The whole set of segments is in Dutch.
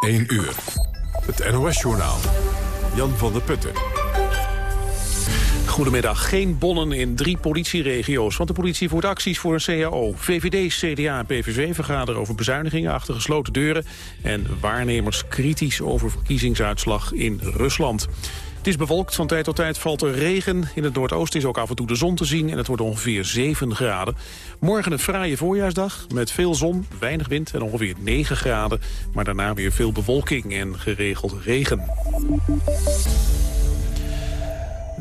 1 uur. Het NOS-journaal. Jan van der Putten. Goedemiddag. Geen bonnen in drie politieregio's. Want de politie voert acties voor een CAO. VVD, CDA en PVV vergaderen over bezuinigingen achter gesloten deuren. En waarnemers kritisch over verkiezingsuitslag in Rusland. Het is bewolkt, van tijd tot tijd valt er regen. In het noordoosten is ook af en toe de zon te zien en het wordt ongeveer 7 graden. Morgen een fraaie voorjaarsdag met veel zon, weinig wind en ongeveer 9 graden. Maar daarna weer veel bewolking en geregeld regen.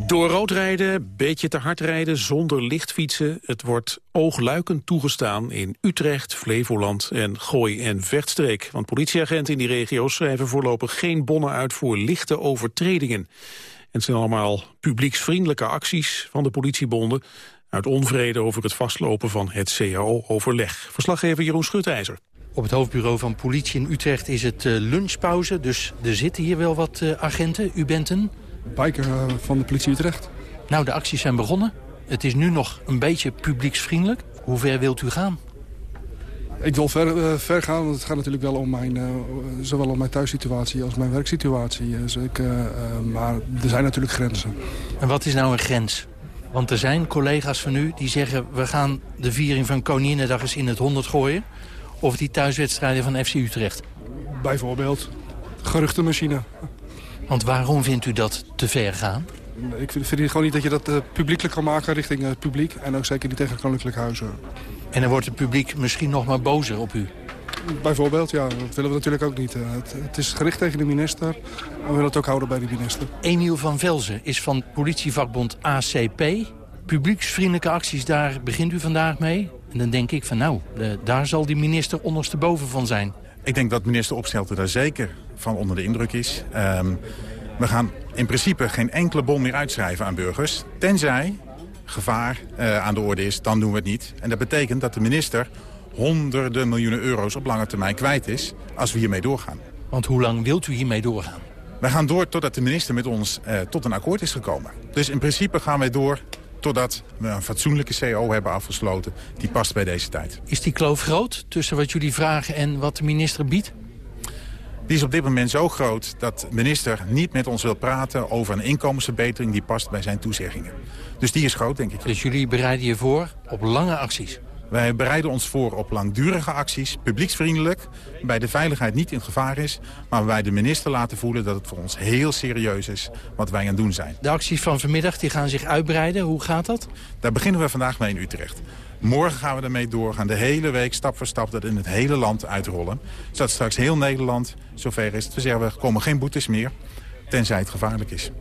Door rood rijden, beetje te hard rijden, zonder lichtfietsen. Het wordt oogluikend toegestaan in Utrecht, Flevoland en Gooi- en Vechtstreek. Want politieagenten in die regio's schrijven voorlopig geen bonnen uit voor lichte overtredingen. En het zijn allemaal publieksvriendelijke acties van de politiebonden... uit onvrede over het vastlopen van het CAO-overleg. Verslaggever Jeroen Schutijzer. Op het hoofdbureau van politie in Utrecht is het uh, lunchpauze, dus er zitten hier wel wat uh, agenten. U bent een biker uh, van de politie Utrecht. Nou, de acties zijn begonnen. Het is nu nog een beetje publieksvriendelijk. Hoe ver wilt u gaan? Ik wil ver, uh, ver gaan, want het gaat natuurlijk wel om mijn, uh, zowel om mijn thuissituatie als mijn werksituatie. Dus ik, maar er zijn natuurlijk grenzen. En wat is nou een grens? Want er zijn collega's van u die zeggen... we gaan de viering van Koninginnedag eens in het 100 gooien. Of die thuiswedstrijden van FC Utrecht. Bijvoorbeeld geruchtenmachine. Want waarom vindt u dat te ver gaan? Ik vind, vind gewoon niet dat je dat uh, publiekelijk kan maken richting het publiek. En ook zeker niet tegen koninklijk huizen. En dan wordt het publiek misschien nog maar bozer op u? Bijvoorbeeld, ja. Dat willen we natuurlijk ook niet. Het, het, is gericht tegen de minister. En we willen het ook houden bij de minister. Emiel van Velzen is van politievakbond ACP. Publieksvriendelijke acties, daar begint u vandaag mee. En dan denk ik van nou, daar zal die minister ondersteboven van zijn. Ik denk dat minister Opstelten daar zeker van onder de indruk is. Um, we gaan in principe geen enkele bon meer uitschrijven aan burgers. Tenzij gevaar uh, aan de orde is, dan doen we het niet. En dat betekent dat de minister honderden miljoenen euro's op lange termijn kwijt is... als we hiermee doorgaan. Want hoe lang wilt u hiermee doorgaan? Wij gaan door totdat de minister met ons uh, tot een akkoord is gekomen. Dus in principe gaan wij door totdat we een fatsoenlijke CO hebben afgesloten. Die past bij deze tijd. Is die kloof groot tussen wat jullie vragen en wat de minister biedt? Die is op dit moment zo groot dat de minister niet met ons wil praten over een inkomensverbetering die past bij zijn toezeggingen. Dus die is groot, denk ik. Dus jullie bereiden je voor op lange acties? Wij bereiden ons voor op langdurige acties, publieksvriendelijk, waarbij de veiligheid niet in gevaar is, maar waarbij de minister laten voelen dat het voor ons heel serieus is wat wij aan het doen zijn. De acties van vanmiddag die gaan zich uitbreiden, hoe gaat dat? Daar beginnen we vandaag mee in Utrecht. Morgen gaan we ermee doorgaan, de hele week stap voor stap dat in het hele land uitrollen. Zodat straks heel Nederland zover is. We zeggen, er komen geen boetes meer, tenzij het gevaarlijk is.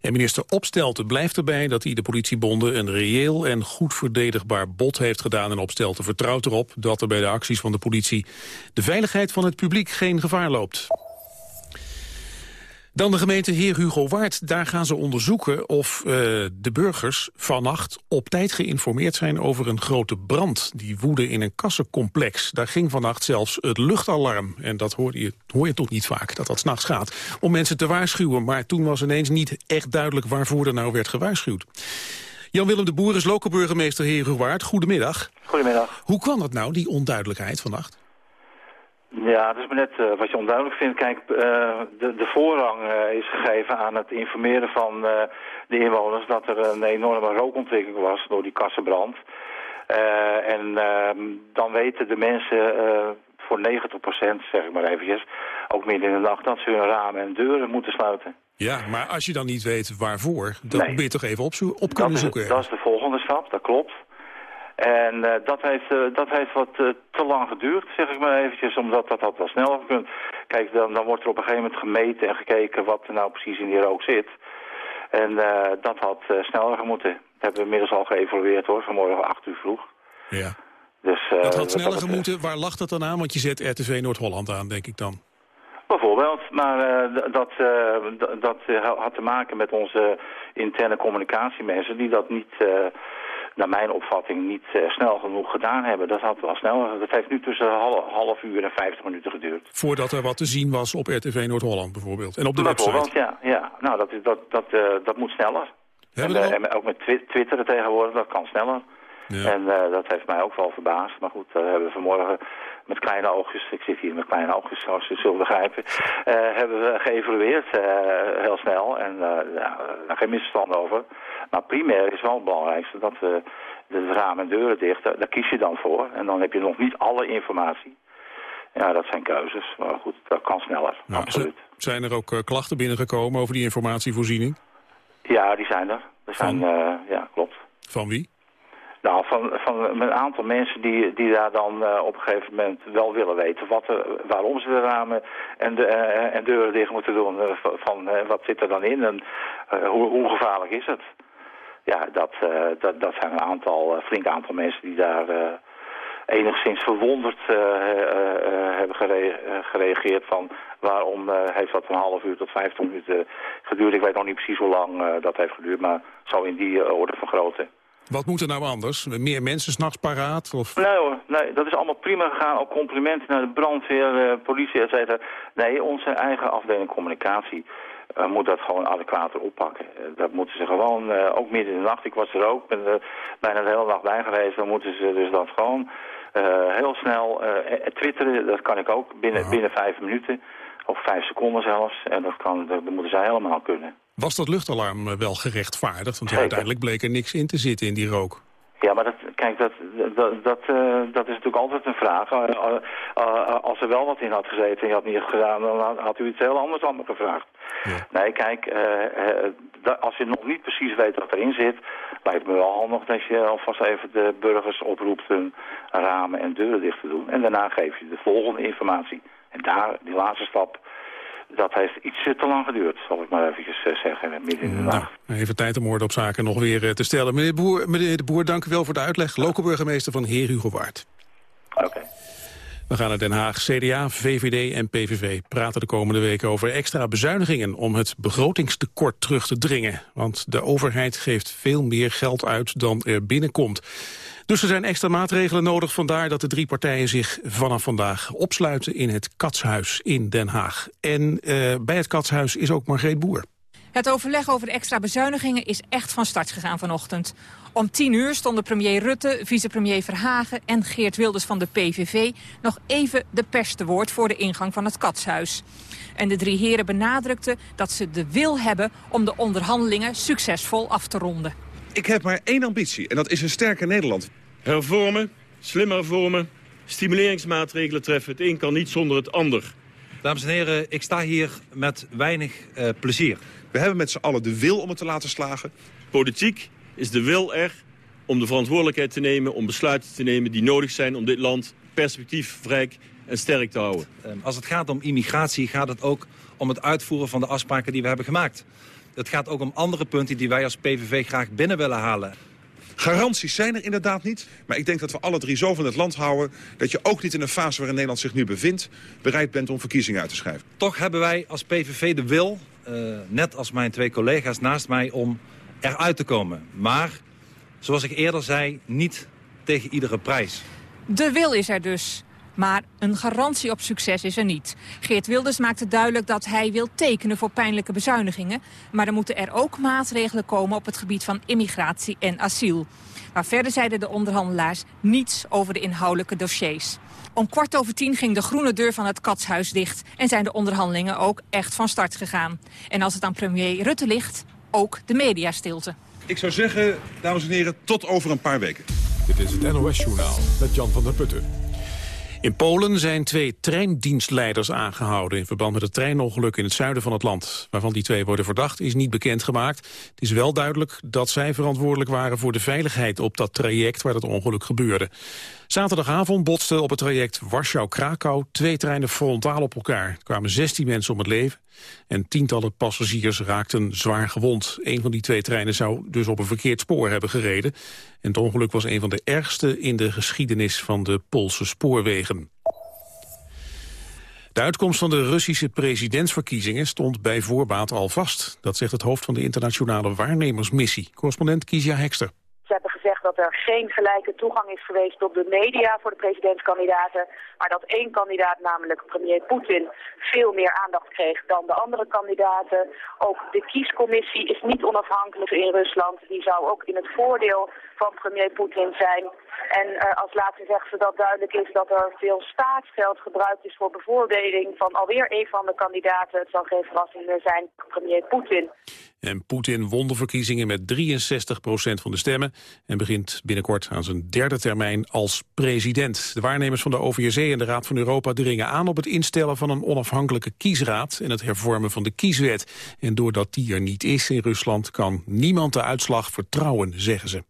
En minister Opstelten blijft erbij dat hij de politiebonden een reëel en goed verdedigbaar bod heeft gedaan. En Opstelten vertrouwt erop dat er bij de acties van de politie de veiligheid van het publiek geen gevaar loopt. Dan de gemeente Heer Hugo Waard. Daar gaan ze onderzoeken of uh, de burgers vannacht op tijd geïnformeerd zijn over een grote brand. Die woedde in een kassencomplex. Daar ging vannacht zelfs het luchtalarm. En dat hoor je, hoor je toch niet vaak, dat dat s'nachts gaat. Om mensen te waarschuwen. Maar toen was ineens niet echt duidelijk waarvoor er nou werd gewaarschuwd. Jan-Willem de Boer is lokale burgemeester Heer Hugo Waard. Goedemiddag. Goedemiddag. Hoe kwam dat nou, die onduidelijkheid vannacht? Ja, dat is maar net uh, wat je onduidelijk vindt. Kijk, uh, de, de voorrang uh, is gegeven aan het informeren van de inwoners dat er een enorme rookontwikkeling was door die kassenbrand. en ehm, dan weten de mensen voor 90%, zeg ik maar eventjes, ook midden in de nacht, dat ze hun ramen en deuren moeten sluiten. Ja, maar als je dan niet weet waarvoor, dan nee. moet je toch even op, op kunnen dat zoeken. Is, dat is de volgende stap, dat klopt. En uh, dat, heeft, uh, dat heeft wat uh, te lang geduurd, zeg ik maar eventjes, omdat dat had wel sneller gekund. Kijk, dan, dan wordt er op een gegeven moment gemeten en gekeken wat er nou precies in die rook zit. En dat had sneller gemoeten. Dat hebben we inmiddels al geëvalueerd hoor, vanmorgen 8 uur vroeg. Ja. Dus, dat had sneller gemoeten. Waar lag dat dan aan? Want je zet RTV Noord-Holland aan, denk ik dan. Bijvoorbeeld, maar dat, dat had te maken met onze interne communicatiemensen die dat niet naar mijn opvatting niet uh, snel genoeg gedaan hebben. Dat had wel sneller. Dat heeft nu tussen half, half uur en 50 minuten geduurd. Voordat er wat te zien was op RTV Noord-Holland bijvoorbeeld. En op de website. ja. ja. Nou, dat, dat, dat, uh, dat moet sneller. En, uh, en, ook met twi Twitter tegenwoordig, dat kan sneller. Ja. En dat heeft mij ook wel verbaasd. Maar goed, daar hebben we vanmorgen met kleine oogjes, ik zit hier met kleine oogjes zoals je zult begrijpen, hebben we geëvalueerd heel snel en ja, daar geen misverstand over. Maar primair is wel het belangrijkste dat we de ramen en deuren dicht, daar kies je dan voor. En dan heb je nog niet alle informatie. Ja, dat zijn keuzes. Maar goed, dat kan sneller, nou, absoluut. Zijn er ook klachten binnengekomen over die informatievoorziening? Ja, die zijn er. er zijn, ja, klopt. Van wie? Nou, van, van een aantal mensen die, die daar dan uh, op een gegeven moment wel willen weten wat waarom ze de ramen en, de, uh, en deuren dicht moeten doen. Uh, van wat zit er dan in en hoe, hoe, gevaarlijk is het? Ja, dat, dat, dat zijn een aantal, flink aantal mensen die daar enigszins verwonderd hebben gere gereageerd van waarom heeft dat een half uur tot 15 minuten geduurd. Ik weet nog niet precies hoe lang dat heeft geduurd, maar zo in die orde van grootte. Wat moet er nou anders? Meer mensen s'nachts paraat? Of? Nee hoor, nee, dat is allemaal prima gegaan. Ook complimenten naar de brandweer, uh, politie, et cetera. Nee, onze eigen afdeling communicatie uh, moet dat gewoon adequater oppakken. Uh, dat moeten ze gewoon, ook midden in de nacht, ik was er ook, ben er bijna de hele nacht bij geweest. Dan moeten ze dus dat gewoon heel snel twitteren. Dat kan ik ook binnen, binnen vijf minuten. Of vijf seconden zelfs. En dat, kan, dat moeten zij helemaal kunnen. Was dat luchtalarm eh, wel gerechtvaardigd? Want ja, uiteindelijk bleek er niks in te zitten in die rook. Ja, maar dat, kijk, dat, dat, dat, uh, dat is natuurlijk altijd een vraag. Uh, uh, als er wel wat in had gezeten en je had niet gedaan, dan had u iets heel anders aan me gevraagd. Ja. Nee, kijk, als je nog niet precies weet wat erin zit, lijkt me wel handig dat je alvast even de burgers oproept hun ramen en deuren dicht te doen. En daarna geef je de volgende informatie. En daar, die laatste stap, dat heeft iets te lang geduurd, zal ik maar even eh, zeggen, midden in de nou, even tijd om orde op zaken nog weer eh, te stellen. Meneer, Boer, meneer de Boer, dank u wel voor de uitleg. Lokale burgemeester van Heer Hugo Waard. Oké. We gaan naar Den Haag. CDA, VVD en PVV praten de komende weken over extra bezuinigingen... om het begrotingstekort terug te dringen. Want de overheid geeft veel meer geld uit dan er binnenkomt. Dus er zijn extra maatregelen nodig. Vandaar dat de drie partijen zich vanaf vandaag opsluiten in het Katshuis in Den Haag. En uh, bij het Katshuis is ook Margreet Boer. Het overleg over de extra bezuinigingen is echt van start gegaan vanochtend. Om tien uur stonden premier Rutte, vicepremier Verhagen en Geert Wilders van de PVV... nog even de pers te woord voor de ingang van het Katshuis. En de drie heren benadrukten dat ze de wil hebben om de onderhandelingen succesvol af te ronden. Ik heb maar één ambitie en dat is een sterker Nederland. Hervormen, slimmer hervormen, stimuleringsmaatregelen treffen. Het een kan niet zonder het ander. Dames en heren, ik sta hier met weinig uh, plezier. We hebben met z'n allen de wil om het te laten slagen. Politiek is de wil er om de verantwoordelijkheid te nemen... om besluiten te nemen die nodig zijn om dit land perspectiefrijk en sterk te houden. Ehm, als het gaat om immigratie gaat het ook om het uitvoeren van de afspraken die we hebben gemaakt. Het gaat ook om andere punten die wij als PVV graag binnen willen halen. Garanties zijn er inderdaad niet. Maar ik denk dat we alle drie zo van het land houden... dat je ook niet in een fase waarin Nederland zich nu bevindt... bereid bent om verkiezingen uit te schrijven. Toch hebben wij als PVV de wil, uh, net als mijn twee collega's naast mij... om eruit te komen. Maar, zoals ik eerder zei, niet tegen iedere prijs. De wil is er dus. Maar een garantie op succes is er niet. Geert Wilders maakte duidelijk dat hij wil tekenen voor pijnlijke bezuinigingen. Maar er moeten er ook maatregelen komen op het gebied van immigratie en asiel. Maar verder zeiden de onderhandelaars niets over de inhoudelijke dossiers. Om kwart over tien ging de groene deur van het katshuis dicht... en zijn de onderhandelingen ook echt van start gegaan. En als het aan premier Rutte ligt, ook de mediastilte. Ik zou zeggen, dames en heren, tot over een paar weken. Dit is het NOS Journaal met Jan van der Putten. In Polen zijn twee treindienstleiders aangehouden... in verband met het treinongeluk in het zuiden van het land. Waarvan die twee worden verdacht is niet bekendgemaakt. Het is wel duidelijk dat zij verantwoordelijk waren... voor de veiligheid op dat traject waar het ongeluk gebeurde. Zaterdagavond botsten op het traject Warschau-Krakau... twee treinen frontaal op elkaar. Er kwamen 16 mensen om het leven en tientallen passagiers raakten zwaar gewond. Een van die twee treinen zou dus op een verkeerd spoor hebben gereden. En het ongeluk was een van de ergste in de geschiedenis van de Poolse spoorwegen. De uitkomst van de Russische presidentsverkiezingen stond bij voorbaat al vast. Dat zegt het hoofd van de internationale waarnemersmissie, correspondent Kizia Hekster. Dat er geen gelijke toegang is geweest tot de media voor de presidentskandidaten. Maar dat één kandidaat, namelijk premier Poetin, veel meer aandacht kreeg dan de andere kandidaten. Ook de kiescommissie is niet onafhankelijk in Rusland. Die zou ook in het voordeel van premier Poetin zijn. En uh, als laatste zegt ze dat duidelijk is dat er veel staatsgeld gebruikt is voor bevoordeling van alweer een van de kandidaten. Het zal geen verrassing meer zijn, premier Poetin. En Poetin won de verkiezingen met 63 procent van de stemmen... en begint binnenkort aan zijn derde termijn als president. De waarnemers van de OVSE en de Raad van Europa dringen aan... op het instellen van een onafhankelijke kiesraad... en het hervormen van de kieswet. En doordat die er niet is in Rusland... kan niemand de uitslag vertrouwen, zeggen ze.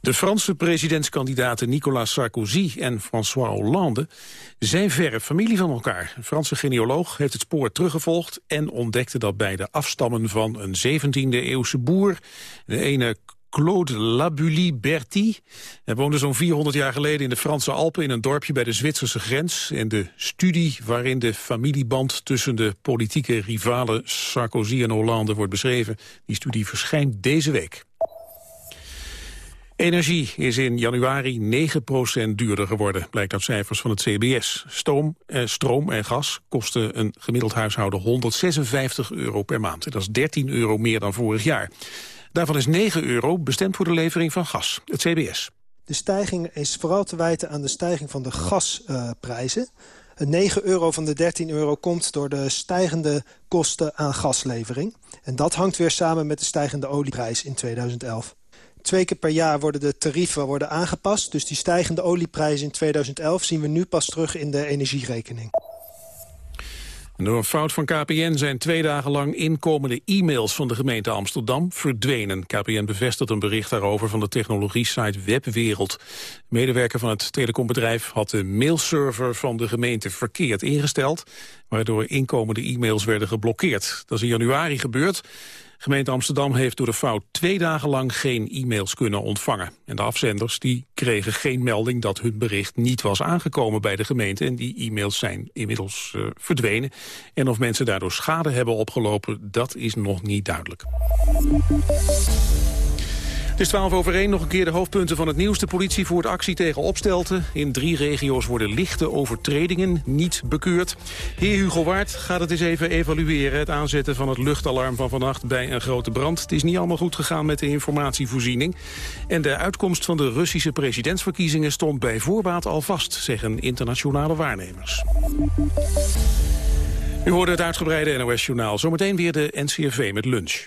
De Franse presidentskandidaten Nicolas Sarkozy en François Hollande zijn verre familie van elkaar. Een Franse genealoog heeft het spoor teruggevolgd en ontdekte dat beide afstammen van een 17e-eeuwse boer. De ene Claude Labulie Berty. Hij woonde zo'n 400 jaar geleden in de Franse Alpen... in een dorpje bij de Zwitserse grens. En de studie waarin de familieband tussen de politieke rivalen... Sarkozy en Hollande wordt beschreven... die studie verschijnt deze week. Energie is in januari 9% duurder geworden, blijkt uit cijfers van het CBS. Stoom, eh, stroom en gas kosten een gemiddeld huishouden 156 euro per maand. Dat is 13 euro meer dan vorig jaar. Daarvan is 9 euro bestemd voor de levering van gas, het CBS. De stijging is vooral te wijten aan de stijging van de gasprijzen. Uh, 9 euro van de 13 euro komt door de stijgende kosten aan gaslevering. En dat hangt weer samen met de stijgende olieprijs in 2011. Twee keer per jaar worden de tarieven worden aangepast. Dus die stijgende olieprijzen in 2011 zien we nu pas terug in de energierekening. Door een fout van KPN zijn twee dagen lang inkomende e-mails van de gemeente Amsterdam verdwenen. KPN bevestigt een bericht daarover van de technologie-site Webwereld. medewerker van het telecombedrijf had de mailserver van de gemeente verkeerd ingesteld, waardoor inkomende e-mails werden geblokkeerd. Dat is in januari gebeurd. Gemeente Amsterdam heeft door de fout twee dagen lang geen e-mails kunnen ontvangen. En de afzenders die kregen geen melding dat hun bericht niet was aangekomen bij de gemeente. En die e-mails zijn inmiddels uh, verdwenen. En of mensen daardoor schade hebben opgelopen, dat is nog niet duidelijk. Het is 12 over 1, nog een keer de hoofdpunten van het nieuws. De politie voert actie tegen opstelten. In drie regio's worden lichte overtredingen niet bekeurd. Heer Hugo Waard gaat het eens even evalueren. Het aanzetten van het luchtalarm van vannacht bij een grote brand. Het is niet allemaal goed gegaan met de informatievoorziening. En de uitkomst van de Russische presidentsverkiezingen stond bij voorbaat al vast, zeggen internationale waarnemers. U hoorde het uitgebreide NOS-journaal. Zometeen weer de NCRV met lunch.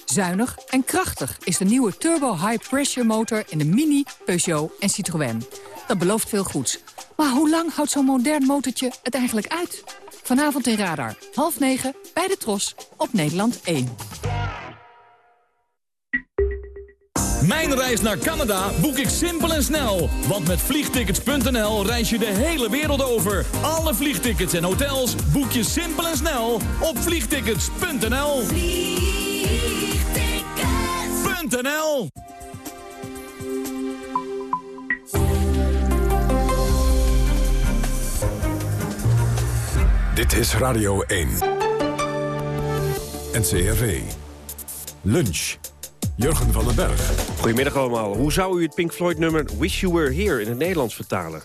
Zuinig en krachtig is de nieuwe Turbo High Pressure motor in de Mini, Peugeot en Citroën. Dat belooft veel goeds. Maar hoe lang houdt zo'n modern motortje het eigenlijk uit? Vanavond in Radar, half negen, bij de Tros, op Nederland 1. Mijn reis naar Canada boek ik simpel en snel. Want met vliegtickets.nl reis je de hele wereld over. Alle vliegtickets en hotels boek je simpel en snel op vliegtickets.nl. Dit is Radio 1. NCRV. Lunch. Jurgen van den Berg. Goedemiddag allemaal. Hoe zou u het Pink Floyd-nummer Wish You Were Here in het Nederlands vertalen?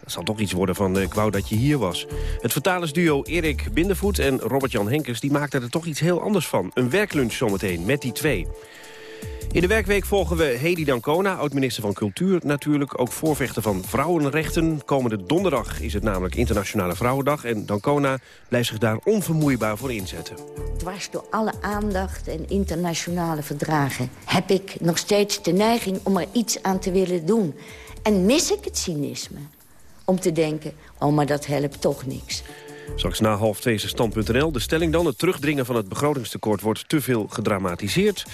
Dat zal toch iets worden van uh, ik wou dat je hier was. Het vertalersduo Erik Bindervoet en Robert-Jan Henkers... die maakten er toch iets heel anders van. Een werklunch zometeen met die twee. In de werkweek volgen we Hedy Dancona, oud-minister van Cultuur natuurlijk. Ook voorvechter van vrouwenrechten. Komende donderdag is het namelijk Internationale Vrouwendag. En Dancona blijft zich daar onvermoeibaar voor inzetten. Dwars door alle aandacht en internationale verdragen... heb ik nog steeds de neiging om er iets aan te willen doen. En mis ik het cynisme om te denken, oh, maar dat helpt toch niks. Straks na half twee is stand.nl. De stelling dan, het terugdringen van het begrotingstekort wordt te veel gedramatiseerd.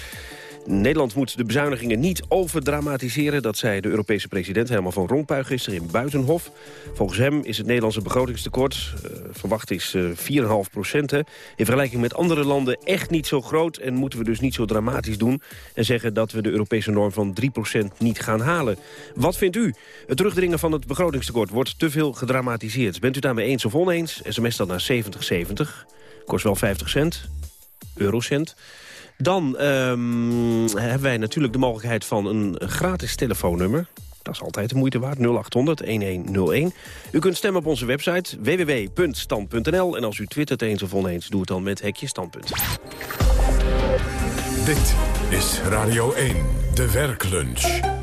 Nederland moet de bezuinigingen niet overdramatiseren. Dat zei de Europese president Herman van Rompuy gisteren in Buitenhof. Volgens hem is het Nederlandse begrotingstekort, uh, verwacht is uh, 4,5 procent. In vergelijking met andere landen echt niet zo groot... en moeten we dus niet zo dramatisch doen... en zeggen dat we de Europese norm van 3 procent niet gaan halen. Wat vindt u? Het terugdringen van het begrotingstekort wordt te veel gedramatiseerd. Bent u daarmee eens of oneens? SMS dan naar 7070. Kost wel 50 cent. Eurocent. Dan um, hebben wij natuurlijk de mogelijkheid van een gratis telefoonnummer. Dat is altijd de moeite waard, 0800-1101. U kunt stemmen op onze website www.stand.nl. En als u twittert eens of oneens, doe het dan met hekje standpunt. Dit is Radio 1, de werklunch.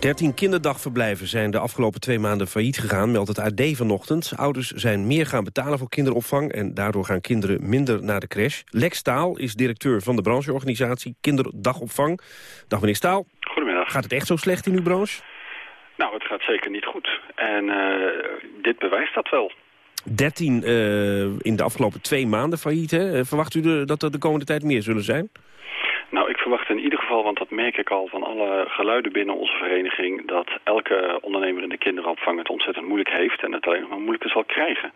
13 kinderdagverblijven zijn de afgelopen twee maanden failliet gegaan, meldt het AD vanochtend. Ouders zijn meer gaan betalen voor kinderopvang en daardoor gaan kinderen minder naar de crash. Lex Staal is directeur van de brancheorganisatie Kinderdagopvang. Dag meneer Staal. Goedemiddag. Gaat het echt zo slecht in uw branche? Nou, het gaat zeker niet goed. En uh, dit bewijst dat wel. 13 uh, in de afgelopen twee maanden failliet, hè? Verwacht u de, dat er de komende tijd meer zullen zijn? Nou, ik verwacht in ieder geval, want dat merk ik al van alle geluiden binnen onze vereniging, dat elke ondernemer in de kinderopvang het ontzettend moeilijk heeft en het alleen nog maar moeilijker zal krijgen.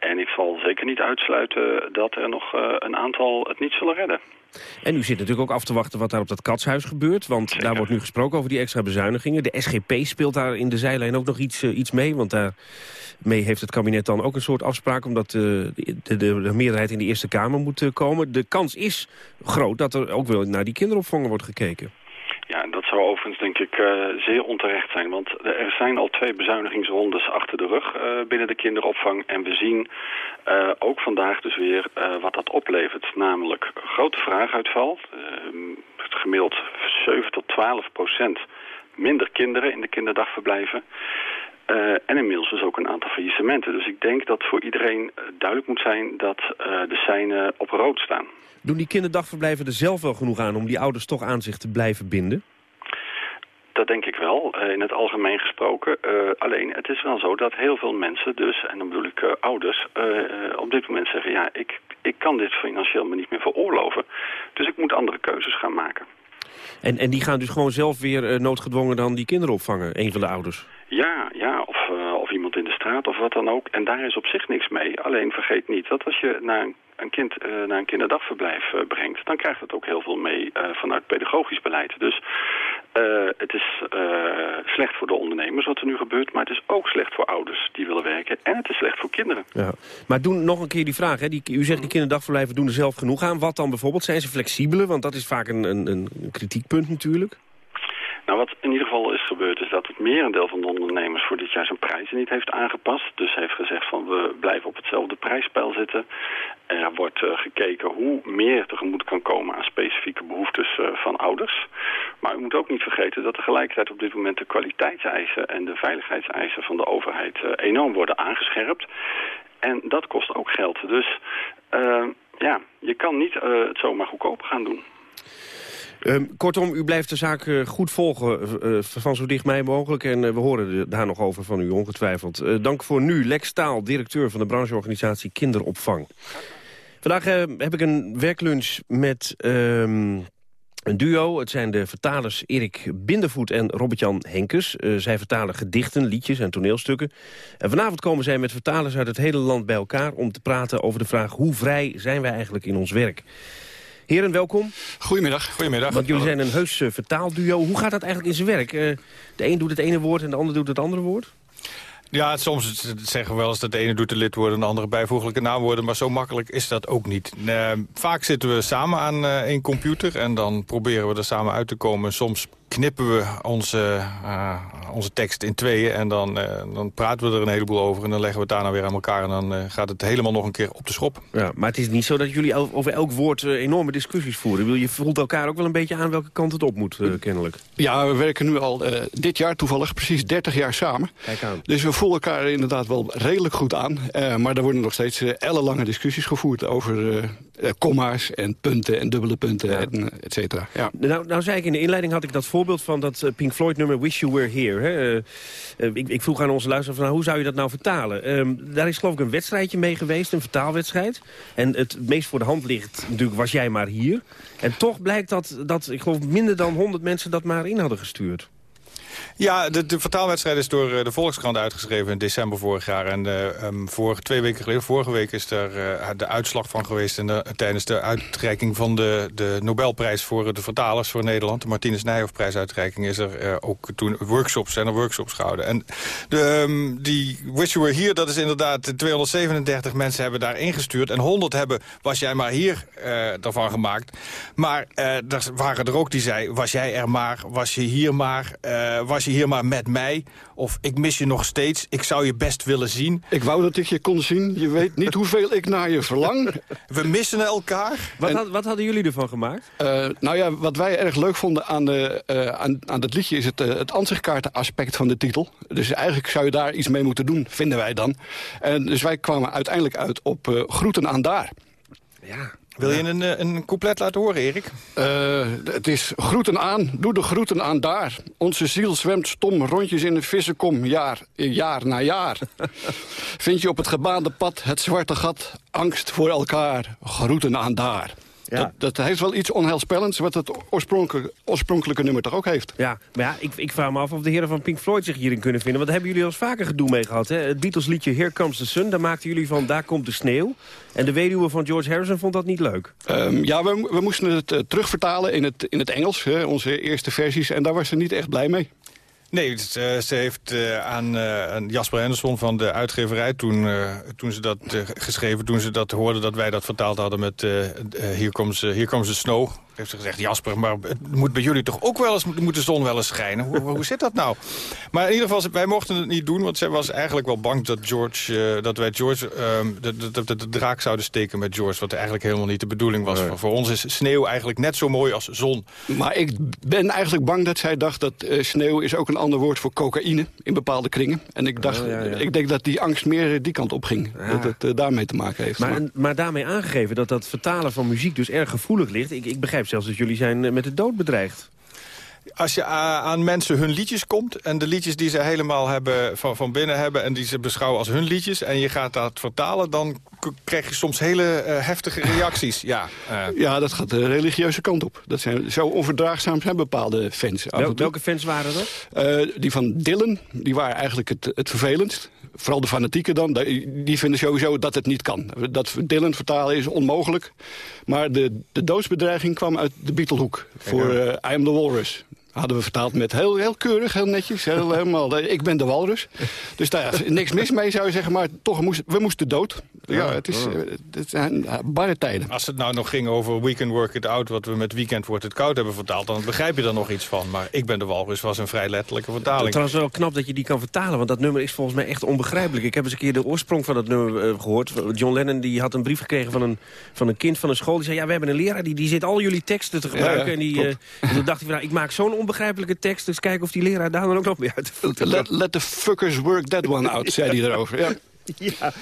En ik zal zeker niet uitsluiten dat er nog uh, een aantal het niet zullen redden. En u zit natuurlijk ook af te wachten wat daar op dat katshuis gebeurt. Want Zeker. daar wordt nu gesproken over die extra bezuinigingen. De SGP speelt daar in de zijlijn ook nog iets, uh, iets mee. Want daarmee heeft het kabinet dan ook een soort afspraak... omdat uh, de, de, de, meerderheid in de Eerste Kamer moet uh, komen. De kans is groot dat er ook wel naar die kinderopvangen wordt gekeken. Zou overigens denk ik uh, zeer onterecht zijn. Want er zijn al twee bezuinigingsrondes achter de rug uh, binnen de kinderopvang. En we zien uh, ook vandaag dus weer wat dat oplevert. Namelijk grote vraaguitval. gemiddeld 7 tot 12 procent minder kinderen in de kinderdagverblijven. En inmiddels dus ook een aantal faillissementen. Dus ik denk dat voor iedereen duidelijk moet zijn dat de seinen op rood staan. Doen die kinderdagverblijven er zelf wel genoeg aan om die ouders toch aan zich te blijven binden? Denk ik wel, uh, in het algemeen gesproken. alleen, het is wel zo dat heel veel mensen dus, en dan bedoel ik ouders, op dit moment zeggen... ja, ik, ik kan dit financieel me niet meer veroorloven, dus ik moet andere keuzes gaan maken. En, en die gaan dus gewoon zelf weer noodgedwongen dan die kinderen opvangen, een van de ouders? Ja, ja of, of iemand in de straat of wat dan ook. En daar is op zich niks mee. Alleen vergeet niet dat als je naar een kind uh, naar een kinderdagverblijf uh, brengt... dan krijgt het ook heel veel mee vanuit pedagogisch beleid. Dus het is slecht voor de ondernemers wat er nu gebeurt... maar het is ook slecht voor ouders die willen werken. En het is slecht voor kinderen. Ja. Maar doen nog een keer die vraag. Hè? Die, u zegt die kinderdagverblijven doen er zelf genoeg aan. Wat dan bijvoorbeeld? Zijn ze flexibeler? Want dat is vaak een, een, een kritiekpunt natuurlijk. Nou, wat in ieder geval is gebeurd is dat het merendeel van de ondernemers voor dit jaar zijn prijzen niet heeft aangepast. Dus heeft gezegd van we blijven op hetzelfde prijsspel zitten. Er wordt uh, gekeken hoe meer tegemoet kan komen aan specifieke behoeftes uh, van ouders. Maar u moet ook niet vergeten dat tegelijkertijd op dit moment de kwaliteitseisen en de veiligheidseisen van de overheid uh, enorm worden aangescherpt. En dat kost ook geld. Dus ja, je kan niet het zomaar goedkoper gaan doen. Um, kortom, u blijft de zaak uh, goed volgen, uh, van zo dichtbij mogelijk. En we horen daar nog over van u, ongetwijfeld. dank voor nu, Lex Staal, directeur van de brancheorganisatie Kinderopvang. Vandaag heb ik een werklunch met um, een duo. Het zijn de vertalers Erik Bindervoet en Robert-Jan Henkes. zij vertalen gedichten, liedjes en toneelstukken. En vanavond komen zij met vertalers uit het hele land bij elkaar... om te praten over de vraag hoe vrij zijn wij eigenlijk in ons werk. Heren, welkom. Goedemiddag. Goedemiddag. Want jullie zijn een heus uh, vertaalduo. Hoe gaat dat eigenlijk in zijn werk? Uh, de een doet het ene woord en de ander doet het andere woord? Ja, soms zeggen we wel eens dat de ene doet de lidwoorden... en de andere bijvoeglijke naamwoorden, maar zo makkelijk is dat ook niet. Uh, vaak zitten we samen aan één computer en dan proberen we er samen uit te komen. Soms knippen we onze, uh, onze tekst in tweeën en dan, uh, dan praten we er een heleboel over... en dan leggen we het daarna weer aan elkaar en dan uh, gaat het helemaal nog een keer op de schop. Ja, maar het is niet zo dat jullie over elk woord enorme discussies voeren. Je voelt elkaar ook wel een beetje aan welke kant het op moet, kennelijk. Ja, we werken nu al dit jaar toevallig precies 30 jaar samen. Kijk aan. Dus we voelen elkaar inderdaad wel redelijk goed aan. maar er worden nog steeds ellenlange discussies gevoerd over komma's en punten en dubbele punten, ja. en et cetera. Ja. Nou, nou zei ik in de inleiding, had ik dat voor voorbeeld van dat eh, Pink Floyd nummer Wish You Were Here. Hè? Eh, eh, ik, ik, vroeg aan onze luisteraar van nou, hoe zou je dat nou vertalen? Ehm, daar is geloof ik een wedstrijdje mee geweest, een vertaalwedstrijd. En het meest voor de hand ligt natuurlijk was jij maar hier. En toch blijkt dat, dat ik geloof minder dan 100 mensen dat maar in hadden gestuurd. Ja, de, vertaalwedstrijd is door eh, de Volkskrant uitgeschreven in december vorig jaar. En uh, twee weken geleden, vorige week, is daar uh, de uitslag van geweest... En de, tijdens de uitreiking van de, de Nobelprijs voor de vertalers voor Nederland... de Martinus Nijhoff prijsuitreiking, is er ook toen workshops, zijn er workshops gehouden. En de, um, die Wish You Were Here, dat is inderdaad 237 mensen hebben daar ingestuurd... en 100 hebben Was Jij Maar Hier daarvan gemaakt. Maar er waren er ook die zei, was jij er maar, was je hier maar... was je hier maar met mij. Of ik mis je nog steeds, ik zou je best willen zien. Ik wou dat ik je kon zien, je weet niet hoeveel ik naar je verlang. We missen elkaar. Wat, had, wat hadden jullie ervan gemaakt? Uh, nou ja, wat wij erg leuk vonden aan, de, uh, aan, aan dat liedje... is het, uh, het ansichtkaartenaspect van de titel. Dus eigenlijk zou je daar iets mee moeten doen, vinden wij dan. En dus wij kwamen uiteindelijk uit op groeten aan daar. Ja, wil je een, een couplet laten horen, Erik? Uh, het is groeten aan, doe de groeten aan daar. Onze ziel zwemt stom rondjes in de vissenkom, jaar, jaar na jaar. Vind je op het gebaande pad het zwarte gat, angst voor elkaar, groeten aan daar. Ja. Dat, dat, heeft wel iets onheilspellends, wat het oorspronkelijke, oorspronkelijke nummer toch ook heeft. Ja, maar ja, ik, ik vraag me af of de heren van Pink Floyd zich hierin kunnen vinden. Want hebben jullie al eens vaker gedoe mee gehad. Hè? Het Beatles liedje Here Comes the Sun, daar maakten jullie van Daar komt de sneeuw. En de weduwe van George Harrison vond dat niet leuk. Um, ja, we, we moesten het uh, terugvertalen in het, in het Engels, hè, onze eerste versies. En daar was ze niet echt blij mee. Nee, uh, ze heeft aan, uh, aan, Jasper Henderson van de uitgeverij... toen, toen ze dat geschreven, toen ze dat hoorden dat wij dat vertaald hadden met... hier, komt hier komt de snow heeft ze gezegd, Jasper, maar het moet bij jullie toch ook wel eens, moet de zon wel eens schijnen? Hoe, hoe zit dat nou? Maar in ieder geval, wij mochten het niet doen, want zij was eigenlijk wel bang dat, George, uh, dat wij George de, de, de, de, draak zouden steken met George, wat eigenlijk helemaal niet de bedoeling was. Nee. Voor, ons is sneeuw eigenlijk net zo mooi als zon. Maar ik ben eigenlijk bang dat zij dacht dat uh, sneeuw is ook een ander woord voor cocaïne in bepaalde kringen. En ik dacht, oh, ja, ja. ik denk dat die angst meer die kant op ging. Ja. Dat het uh, daarmee te maken heeft. Maar, maar. maar daarmee aangegeven dat dat vertalen van muziek dus erg gevoelig ligt. Ik, ik begrijp zelfs dat jullie zijn eh, met de dood bedreigd. Als je aan mensen hun liedjes komt... en de liedjes die ze helemaal hebben, van, van binnen hebben... en die ze beschouwen als hun liedjes... en je gaat dat vertalen... dan krijg je soms hele uh, heftige reacties. ja, uh. ja, dat gaat de religieuze kant op. Dat zijn, zo onverdraagzaam zijn bepaalde fans. Wel, welke fans waren dat? Uh, die van Dylan, die waren eigenlijk het, het vervelendst. Vooral de fanatieken dan, die vinden sowieso dat het niet kan. Dat Dylan vertalen is onmogelijk. Maar de, de doodsbedreiging kwam uit de Beatlehoek voor uh, I Am The Walrus hadden we vertaald met heel, heel keurig, heel netjes. Heel, helemaal, ik ben de walrus. Dus daar is niks mis mee, zou je zeggen. Maar toch, moest, we moesten dood. Ja, het, is, het zijn barre tijden. Als het nou nog ging over Weekend Work It Out... wat we met Weekend Wordt Het Koud hebben vertaald... dan begrijp je er nog iets van. Maar ik ben de walrus was een vrij letterlijke vertaling. Trouwens wel knap dat je die kan vertalen. Want dat nummer is volgens mij echt onbegrijpelijk. Ik heb eens een keer de oorsprong van dat nummer uh, gehoord. John Lennon die had een brief gekregen van een, van een kind van een school. Die zei, ja, we hebben een leraar die, die zit al jullie teksten te gebruiken. Ja, en, die, uh, en toen dacht hij, van, nou, ik maak zo'n onbegrijpelijke tekst. Dus kijken of die leraar daar dan ook nog mee uit te let, let the fuckers work that one out, zei hij erover. Ja.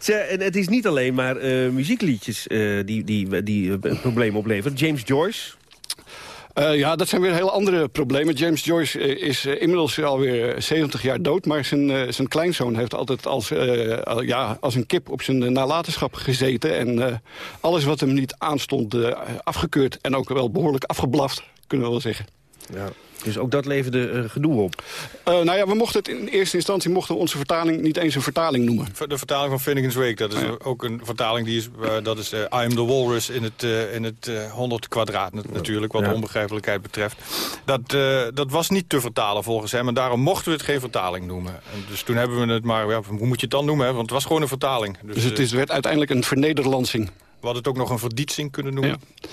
Ja, en het is niet alleen maar uh, muziekliedjes uh, die, die, die uh, problemen opleveren. James Joyce... Uh, ja, dat zijn weer hele andere problemen. James Joyce is uh, inmiddels alweer 70 jaar dood... maar zijn, uh, zijn kleinzoon heeft altijd als, ja, als een kip op zijn nalatenschap gezeten... en alles wat hem niet aanstond afgekeurd en ook wel behoorlijk afgeblaft, kunnen we wel zeggen. Ja. Dus ook dat leverde uh, gedoe op? Uh, nou ja, we mochten het in eerste instantie mochten we onze vertaling niet eens een vertaling noemen. De vertaling van Finnegan's Wake, dat is ja. ook een vertaling die is, uh, dat is I am the walrus in het, in het 100 kwadraat natuurlijk, wat ja. onbegrijpelijkheid betreft. Dat, dat was niet te vertalen volgens hem en daarom mochten we het geen vertaling noemen. En dus toen hebben we het maar, ja, hoe moet je het dan noemen, hè? want het was gewoon een vertaling. Dus, dus het is, werd uiteindelijk een vernederlansing. We hadden het ook nog een verdietsing kunnen noemen. Ja.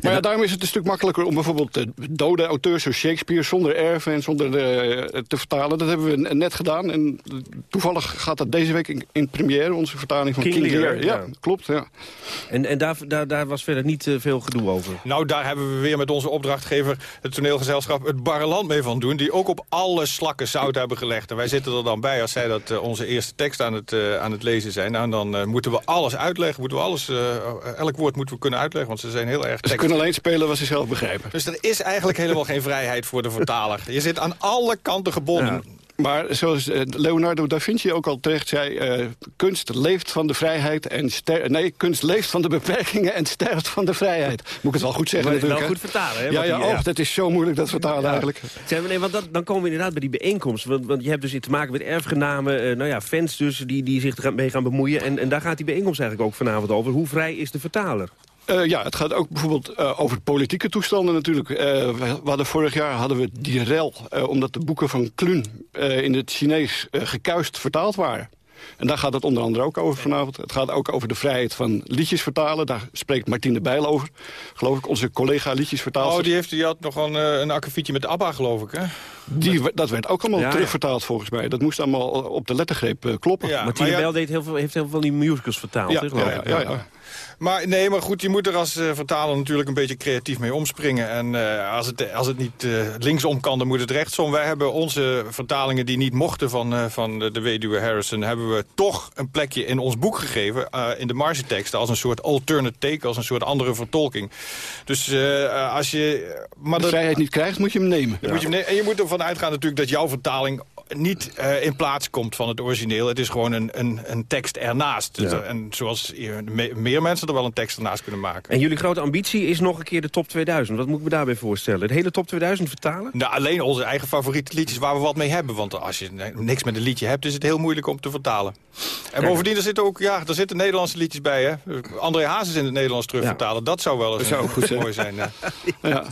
Maar ja, daarom is het een stuk makkelijker om bijvoorbeeld de dode auteurs zoals Shakespeare... zonder erven en zonder uh, te vertalen. Dat hebben we net gedaan. En toevallig gaat dat deze week in, in première, onze vertaling van King, King Lear. Lear. Ja, ja, klopt. Ja. En, en daar, daar, daar was verder niet uh, veel gedoe over? Nou, daar hebben we weer met onze opdrachtgever... het toneelgezelschap Het Barre Land mee van doen... die ook op alle slakken zout hebben gelegd. En wij zitten er dan bij als zij dat uh, onze eerste tekst aan het, aan het lezen zijn. Nou, dan moeten we alles uitleggen. Moeten we alles, elk woord moeten we kunnen uitleggen, want ze zijn heel erg tekst kunnen alleen spelen wat ze zelf begrijpen. Dus er is eigenlijk helemaal geen vrijheid voor de vertaler. Je zit aan alle kanten gebonden. Maar zoals eh, Leonardo da Vinci ook al terecht zei... eh, kunst leeft van de vrijheid en ster nee, kunst leeft van de beperkingen en sterft van de vrijheid. Moet ik het wel goed zeggen Maar wel natuurlijk. goed vertalen, hè, Ja, ja, die- ja. och, dat is zo moeilijk dat vertalen eigenlijk. Zeg, nee, want dat, dan komen we inderdaad bij die bijeenkomst. Want, want je hebt dus te maken met erfgenamen, eh, nou ja, fans dus... die, die zich er mee gaan bemoeien. En, en daar gaat die bijeenkomst eigenlijk ook vanavond over. Hoe vrij is de vertaler? Eh, ja, het gaat ook bijvoorbeeld eh, over politieke toestanden natuurlijk. Eh, we, hadden vorig jaar hadden we die rel, eh, omdat de boeken van Klun eh, in het Chinees eh, gekuist vertaald waren. En daar gaat het onder andere ook over vanavond. Het gaat ook over de vrijheid van liedjes vertalen. Daar spreekt Martine Bijl over. Geloof ik, onze collega liedjesvertaalster. Oh, die, heeft, die had nog een, een akkefietje met ABBA, geloof ik, hè? Die, dat werd ook allemaal Ja, ja. terugvertaald volgens mij. Dat moest allemaal op de lettergreep kloppen. Ja, Martine Bijl deed heel veel, heeft heel veel van die musicals vertaald, Ja, hè, geloof ja, ik. ja, ja. Maar nee, maar goed, je moet er als eh, vertaler natuurlijk een beetje creatief mee omspringen. En eh, als, het, als het niet eh, linksom kan, dan moet het rechtsom. Wij hebben onze vertalingen die niet mochten van, eh, van de, weduwe Harrison... hebben we toch een plekje in ons boek gegeven, eh, in de margeteksten... als een soort alternate take, als een soort andere vertolking. Dus eh, als je... Maar de dat- vrijheid niet krijgt, moet je hem nemen. dan moet je, hem ne- en je moet ervan uitgaan natuurlijk dat jouw vertaling niet eh, in plaats komt van het origineel. Het is gewoon een, een, een tekst ernaast. Dus, Ja. En zoals me- meer mensen er wel een tekst ernaast kunnen maken. En jullie grote ambitie is nog een keer de top 2000. Wat moet ik me daarbij voorstellen? De hele top 2000 vertalen? Nou, alleen onze eigen favoriete liedjes waar we wat mee hebben. Want als je niks met een liedje hebt, is het heel moeilijk om te vertalen. En bovendien, er zitten ook ja, er zitten Nederlandse liedjes bij. Hè? André Hazes in het Nederlands terugvertalen. Dat zou wel eens zou goed mooi zijn. ja. Ja.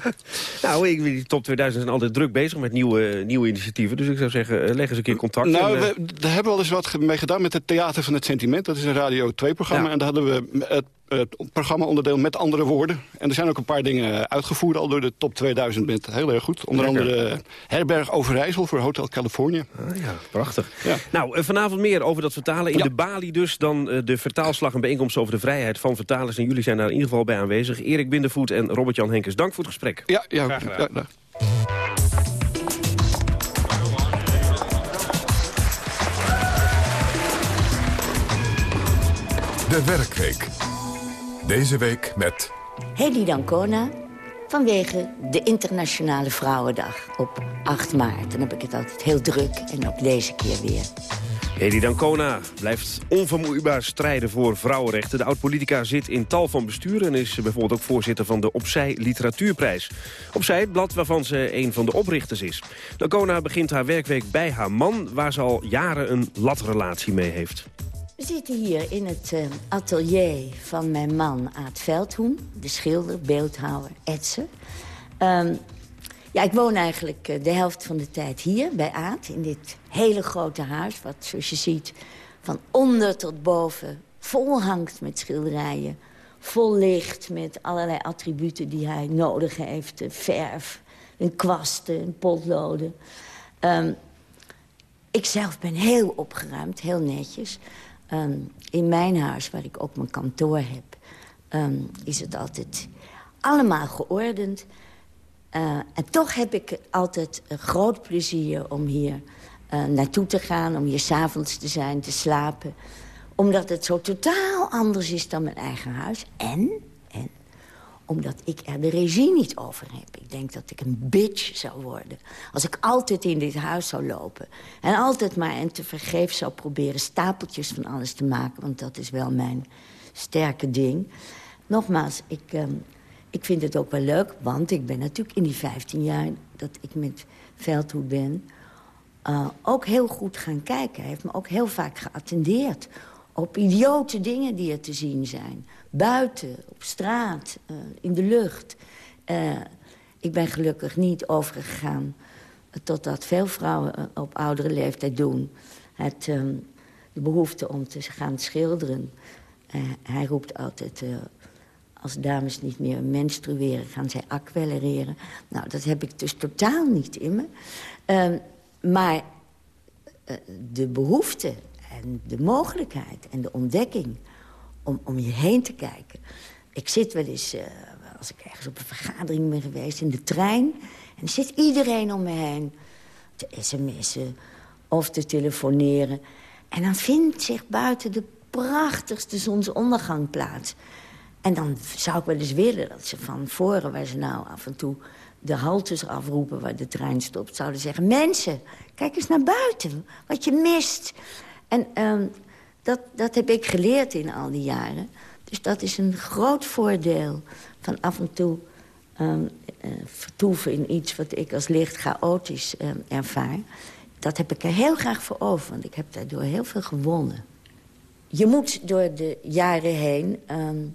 Nou, ik, die top 2000 zijn altijd druk bezig met nieuwe, nieuwe initiatieven. Dus ik zou zeggen, eh, leg eens een keer contact. Nou, en, eh, we, daar hebben we al eens wat mee gedaan met het Theater van het Sentiment. Dat is een Radio 2-programma. Ja. En daar hadden we het, het programma-onderdeel met andere woorden. En er zijn ook een paar dingen uitgevoerd al door de top 2000 met heel erg goed. Onder Lekker. andere Herberg Overijssel voor Hotel California. Ah, ja, prachtig. Ja. Nou, eh, vanavond meer over dat vertalen. In Ja. de Bali dus dan eh, de vertaalslag en bijeenkomst over de vrijheid van vertalers. En jullie zijn daar in ieder geval bij aanwezig. Erik Bindervoet en Robert-Jan Henkes, dank voor het gesprek. Ja, ja, Graag gedaan. ja, De Werkweek. Deze week met Hedy Dancona vanwege de Internationale Vrouwendag op 8 maart. Dan heb ik het altijd heel druk en ook deze keer weer. Hedy Dancona blijft onvermoeibaar strijden voor vrouwenrechten. De oud-politica zit in tal van besturen... en is bijvoorbeeld ook voorzitter van de Opzij Literatuurprijs. Opzij, het blad waarvan ze een van de oprichters is. Dancona begint haar werkweek bij haar man... waar ze al jaren een latrelatie mee heeft. We zitten hier in het eh, atelier van mijn man Aad Veldhoen. De schilder, beeldhouwer, etser. Ehm, ja, ik woon eigenlijk eh, de helft van de tijd hier bij Aad. In dit hele grote huis. Wat, zoals je ziet, van onder tot boven vol hangt met schilderijen. Vol licht met allerlei attributen die hij nodig heeft. eh, verf, een kwasten, een potloden. Ehm, ik zelf ben heel opgeruimd, heel netjes. Ehm, in mijn huis, waar ik ook mijn kantoor heb... ehm, is het altijd allemaal geordend. Eh, en toch heb ik altijd een groot plezier om hier eh, naartoe te gaan... om hier s'avonds te zijn, te slapen. Omdat het zo totaal anders is dan mijn eigen huis. En, en omdat ik er de regie niet over heb. Ik denk dat ik een bitch zou worden. Als ik altijd in dit huis zou lopen. En altijd maar en te vergeefs zou proberen stapeltjes van alles te maken. Want dat is wel mijn sterke ding. Nogmaals, ik, ehm, ik vind het ook wel leuk. Want ik ben natuurlijk in die 15 jaar dat ik met Veldhoed ben... eh, ook heel goed gaan kijken. Hij heeft me ook heel vaak geattendeerd op idiote dingen die er te zien zijn. Buiten, op straat, eh, in de lucht. Eh, ik ben gelukkig niet overgegaan totdat veel vrouwen eh, op oudere leeftijd doen. Het, ehm, de behoefte om te gaan schilderen. Hij roept altijd... als dames niet meer menstrueren, gaan zij aquarelleren. Nou, dat heb ik dus totaal niet in me. Ehm, maar de behoefte en de mogelijkheid en de ontdekking om om je heen te kijken. Ik zit wel eens, eh, als ik ergens op een vergadering ben geweest, in de trein... en er zit iedereen om me heen te sms'en of te telefoneren. En dan vindt zich buiten de prachtigste zonsondergang plaats. En dan zou ik wel eens willen dat ze van voren, waar ze nou af en toe de haltes afroepen waar de trein stopt, zouden zeggen... mensen, kijk eens naar buiten, wat je mist. En um, dat, dat heb ik geleerd in al die jaren. Dus dat is een groot voordeel van af en toe um, uh, vertoeven in iets... wat ik als licht chaotisch um, ervaar. Dat heb ik er heel graag voor over, want ik heb daardoor heel veel gewonnen. Je moet door de jaren heen um,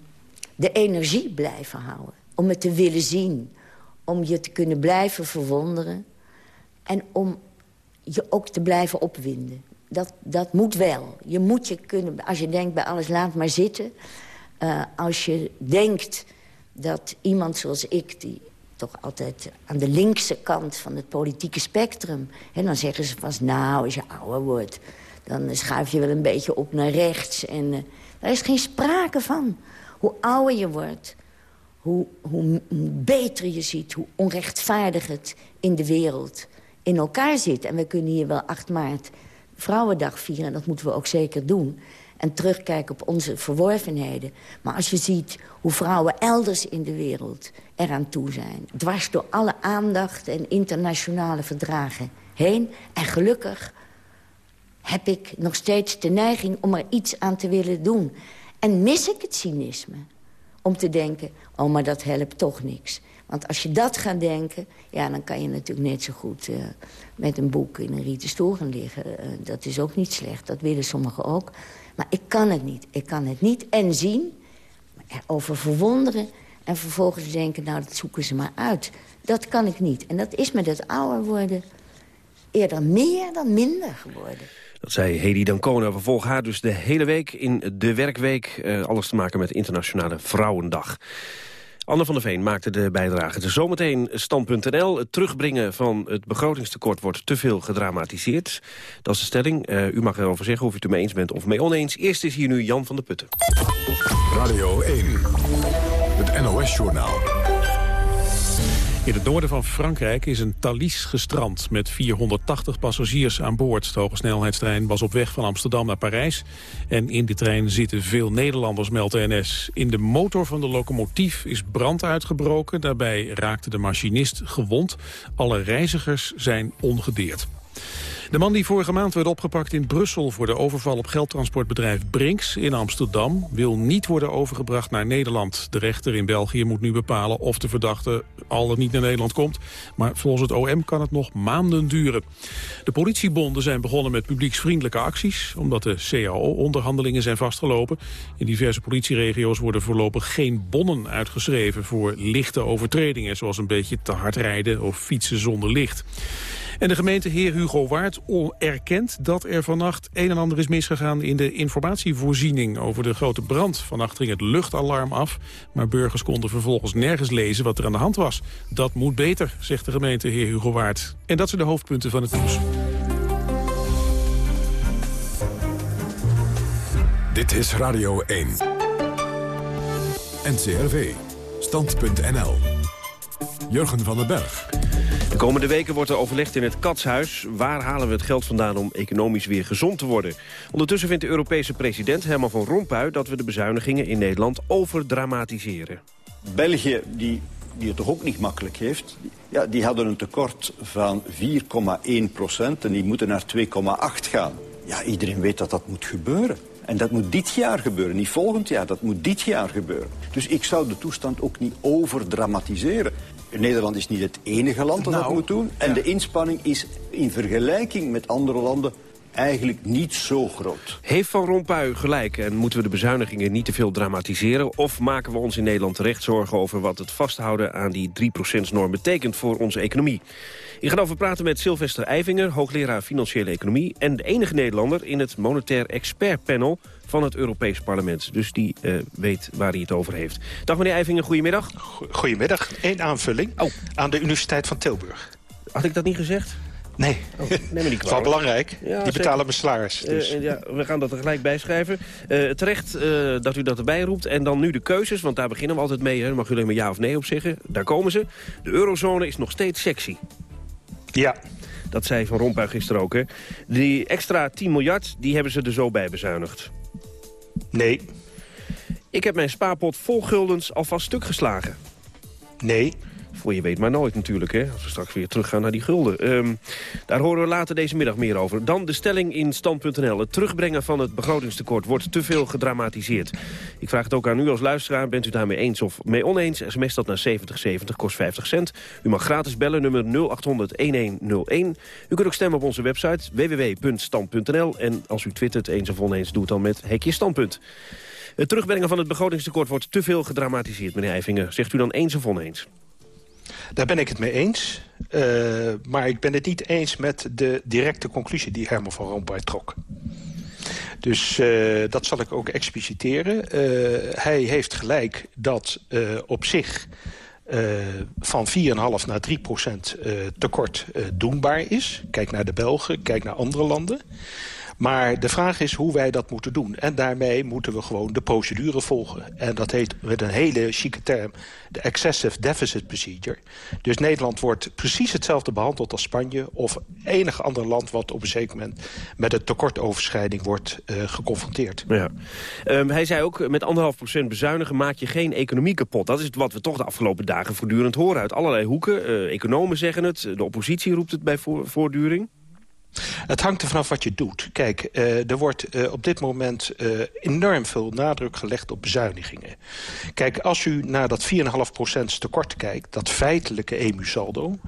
de energie blijven houden. Om het te willen zien. Om je te kunnen blijven verwonderen. En om je ook te blijven opwinden. Dat, dat moet wel. Je moet je kunnen, als je denkt bij alles laat maar zitten. Uh, als je denkt dat iemand zoals ik... die toch altijd aan de linkse kant van het politieke spectrum... Hè, dan zeggen ze vast, nou, als je ouder wordt... dan schuif je wel een beetje op naar rechts. En uh, daar is geen sprake van. Hoe ouder je wordt, hoe, hoe, hoe beter je ziet... hoe onrechtvaardig het in de wereld in elkaar zit. En we kunnen hier wel 8 maart Vrouwendag vieren. En dat moeten we ook zeker doen. En terugkijken op onze verworvenheden. Maar als je ziet hoe vrouwen elders in de wereld eraan toe zijn. Dwars door alle aandacht en internationale verdragen heen. En gelukkig heb ik nog steeds de neiging om er iets aan te willen doen. En mis ik het cynisme. Om te denken, oh, maar dat helpt toch niks. Want als je dat gaat denken, ja, dan kan je natuurlijk net zo goed... Uh, met een boek in een rieten stoel gaan liggen. Uh, dat is ook niet slecht, dat willen sommigen ook. Maar ik kan het niet. Ik kan het niet en zien, erover verwonderen... en vervolgens denken, nou, dat zoeken ze maar uit. Dat kan ik niet. En dat is met het ouder worden eerder meer dan minder geworden. Dat zei Hedy Dancona. We volgen haar dus de hele week in de werkweek. Uh, alles te maken met Internationale Vrouwendag. Anne van der Veen maakte de bijdrage. De zometeen stand.nl. Het terugbrengen van het begrotingstekort wordt te veel gedramatiseerd. Dat is de stelling. Uh, u mag erover zeggen of u het ermee eens bent of mee oneens. Eerst is hier nu Jan van der Putten. Radio 1. Het NOS-journaal. In het noorden van Frankrijk is een Thalys gestrand met 480 passagiers aan boord. De hogesnelheidstrein was op weg van Amsterdam naar Parijs. En in de trein zitten veel Nederlanders, meldt NS. In de motor van de locomotief is brand uitgebroken. Daarbij raakte de machinist gewond. Alle reizigers zijn ongedeerd. De man die vorige maand werd opgepakt in Brussel... voor de overval op geldtransportbedrijf Brinks in Amsterdam... wil niet worden overgebracht naar Nederland. De rechter in België moet nu bepalen of de verdachte al niet naar Nederland komt. Maar volgens het OM kan het nog maanden duren. De politiebonden zijn begonnen met publieksvriendelijke acties... omdat de CAO-onderhandelingen zijn vastgelopen. In diverse politieregio's worden voorlopig geen bonnen uitgeschreven... voor lichte overtredingen, zoals een beetje te hard rijden of fietsen zonder licht. En de gemeente Heer Hugo Waard erkent dat er vannacht een en ander is misgegaan in de informatievoorziening over de grote brand. Vannacht ging het luchtalarm af, maar burgers konden vervolgens nergens lezen wat er aan de hand was. Dat moet beter, zegt de gemeente Heer Hugo Waard. En dat zijn de hoofdpunten van het nieuws. Dit is Radio 1. NCRV. Stand.nl. Jurgen van den Berg. De komende weken wordt er overlegd in het Katshuis. Waar halen we het geld vandaan om economisch weer gezond te worden? Ondertussen vindt de Europese president Herman van Rompuy... dat we de bezuinigingen in Nederland overdramatiseren. België, die, die het toch ook niet makkelijk heeft... Ja, die hadden een tekort van 4,1 procent en die moeten naar 2,8 gaan. Ja, iedereen weet dat dat moet gebeuren. En dat moet dit jaar gebeuren, niet volgend jaar. Dat moet dit jaar gebeuren. Dus ik zou de toestand ook niet overdramatiseren. Nederland is niet het enige land dat nou, dat moet doen. En ja. de inspanning is in vergelijking met andere landen eigenlijk niet zo groot. Heeft Van Rompuy gelijk en moeten we de bezuinigingen niet te veel dramatiseren? Of maken we ons in Nederland terecht zorgen over wat het vasthouden aan die 3%-norm betekent voor onze economie? Ik ga over praten met Sylvester Eivinger, hoogleraar Financiële Economie... en de enige Nederlander in het Monetair Expertpanel van het Europees Parlement. Dus die uh, weet waar hij het over heeft. Dag meneer Eivinger, goedemiddag. Goedemiddag. Eén aanvulling oh. aan de Universiteit van Tilburg. Had ik dat niet gezegd? Nee, oh, neem me niet wel belangrijk. Ja, die betalen mijn salaris. Dus. Uh, ja, we gaan dat er gelijk bij schrijven. Uh, terecht uh, dat u dat erbij roept. En dan nu de keuzes, want daar beginnen we altijd mee. Hè. Mag u alleen maar ja of nee op zeggen. Daar komen ze. De eurozone is nog steeds sexy. Ja. Dat zei Van Rompuy gisteren ook. Hè. Die extra 10 miljard, die hebben ze er zo bij bezuinigd. Nee. Ik heb mijn spaarpot vol guldens alvast stuk geslagen. Nee. Voor je weet maar nooit natuurlijk, hè, als we straks weer teruggaan naar die gulden. Ehm, daar horen we later deze middag meer over. Dan de stelling in stand.nl. Het terugbrengen van het begrotingstekort wordt te veel gedramatiseerd. Ik vraag het ook aan u als luisteraar. Bent u daarmee eens of mee oneens? SMS dat naar 7070, kost 50 cent. U mag gratis bellen, nummer 0800-1101. U kunt ook stemmen op onze website www.stand.nl. En als u twittert eens of oneens, doe het dan met Hekje Standpunt. Het terugbrengen van het begrotingstekort wordt te veel gedramatiseerd, meneer Eivingen. Zegt u dan eens of oneens? Daar ben ik het mee eens. Uh, maar ik ben het niet eens met de directe conclusie die Herman van Rompuy trok. Dus uh, dat zal ik ook expliciteren. Uh, hij heeft gelijk dat op zich van 4,5 naar 3 procent tekort doenbaar is. Kijk naar de Belgen, kijk naar andere landen. Maar de vraag is hoe wij dat moeten doen. En daarmee moeten we gewoon de procedure volgen. En dat heet met een hele chique term de excessive deficit procedure. Dus Nederland wordt precies hetzelfde behandeld als Spanje... of enig ander land wat op een zeker moment met een tekortoverschrijding wordt uh, geconfronteerd. Ja. Um, hij zei ook, met anderhalf procent bezuinigen maak je geen economie kapot. Dat is wat we toch de afgelopen dagen voortdurend horen uit allerlei hoeken. Uh, economen zeggen het, de oppositie roept het bij voortduring. Het hangt er vanaf wat je doet. Kijk, uh, er wordt uh, op dit moment uh, enorm veel nadruk gelegd op bezuinigingen. Kijk, als u naar dat 4,5% tekort kijkt... dat feitelijke EMU-saldo,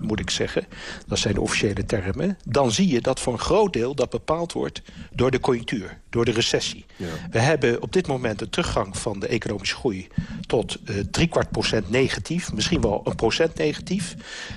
moet ik zeggen... dat zijn de officiële termen... dan zie je dat voor een groot deel dat bepaald wordt door de conjunctuur, door de recessie. Ja. We hebben op dit moment een teruggang van de economische groei... tot driekwart procent negatief, misschien wel een procent negatief...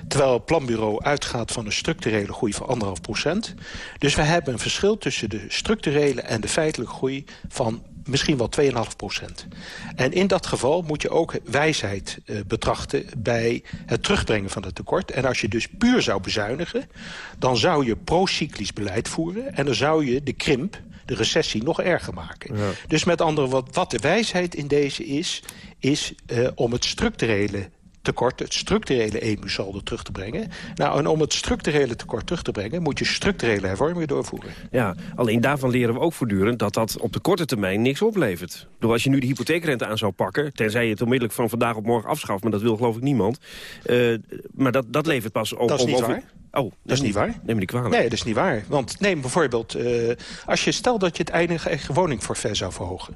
terwijl het planbureau uitgaat van een structurele groei van anderhalf procent. Dus we hebben een verschil tussen de structurele en de feitelijke groei van misschien wel 2,5 procent. En in dat geval moet je ook wijsheid uh, betrachten bij het terugbrengen van het tekort. En als je dus puur zou bezuinigen, dan zou je procyclisch beleid voeren... en dan zou je de krimp, de recessie, nog erger maken. Ja. Dus met andere woorden, wat de wijsheid in deze is... is uh, om het structurele tekort, het structurele EMU-saldo terug te brengen. Nou, en om het structurele tekort terug te brengen... moet je structurele hervormingen doorvoeren. Ja, alleen daarvan leren we ook voortdurend... dat dat op de korte termijn niks oplevert. Door als je nu de hypotheekrente aan zou pakken... tenzij je het onmiddellijk van vandaag op morgen afschaft... maar dat wil geloof ik niemand. Uh, maar dat, dat levert pas... Op, dat is niet over... waar. Oh, dat is niet waar. Neem me niet kwalijk. Nee, dat is niet waar. Want neem bijvoorbeeld... Uh, als je stelt dat je het eindige woningforfait zou verhogen...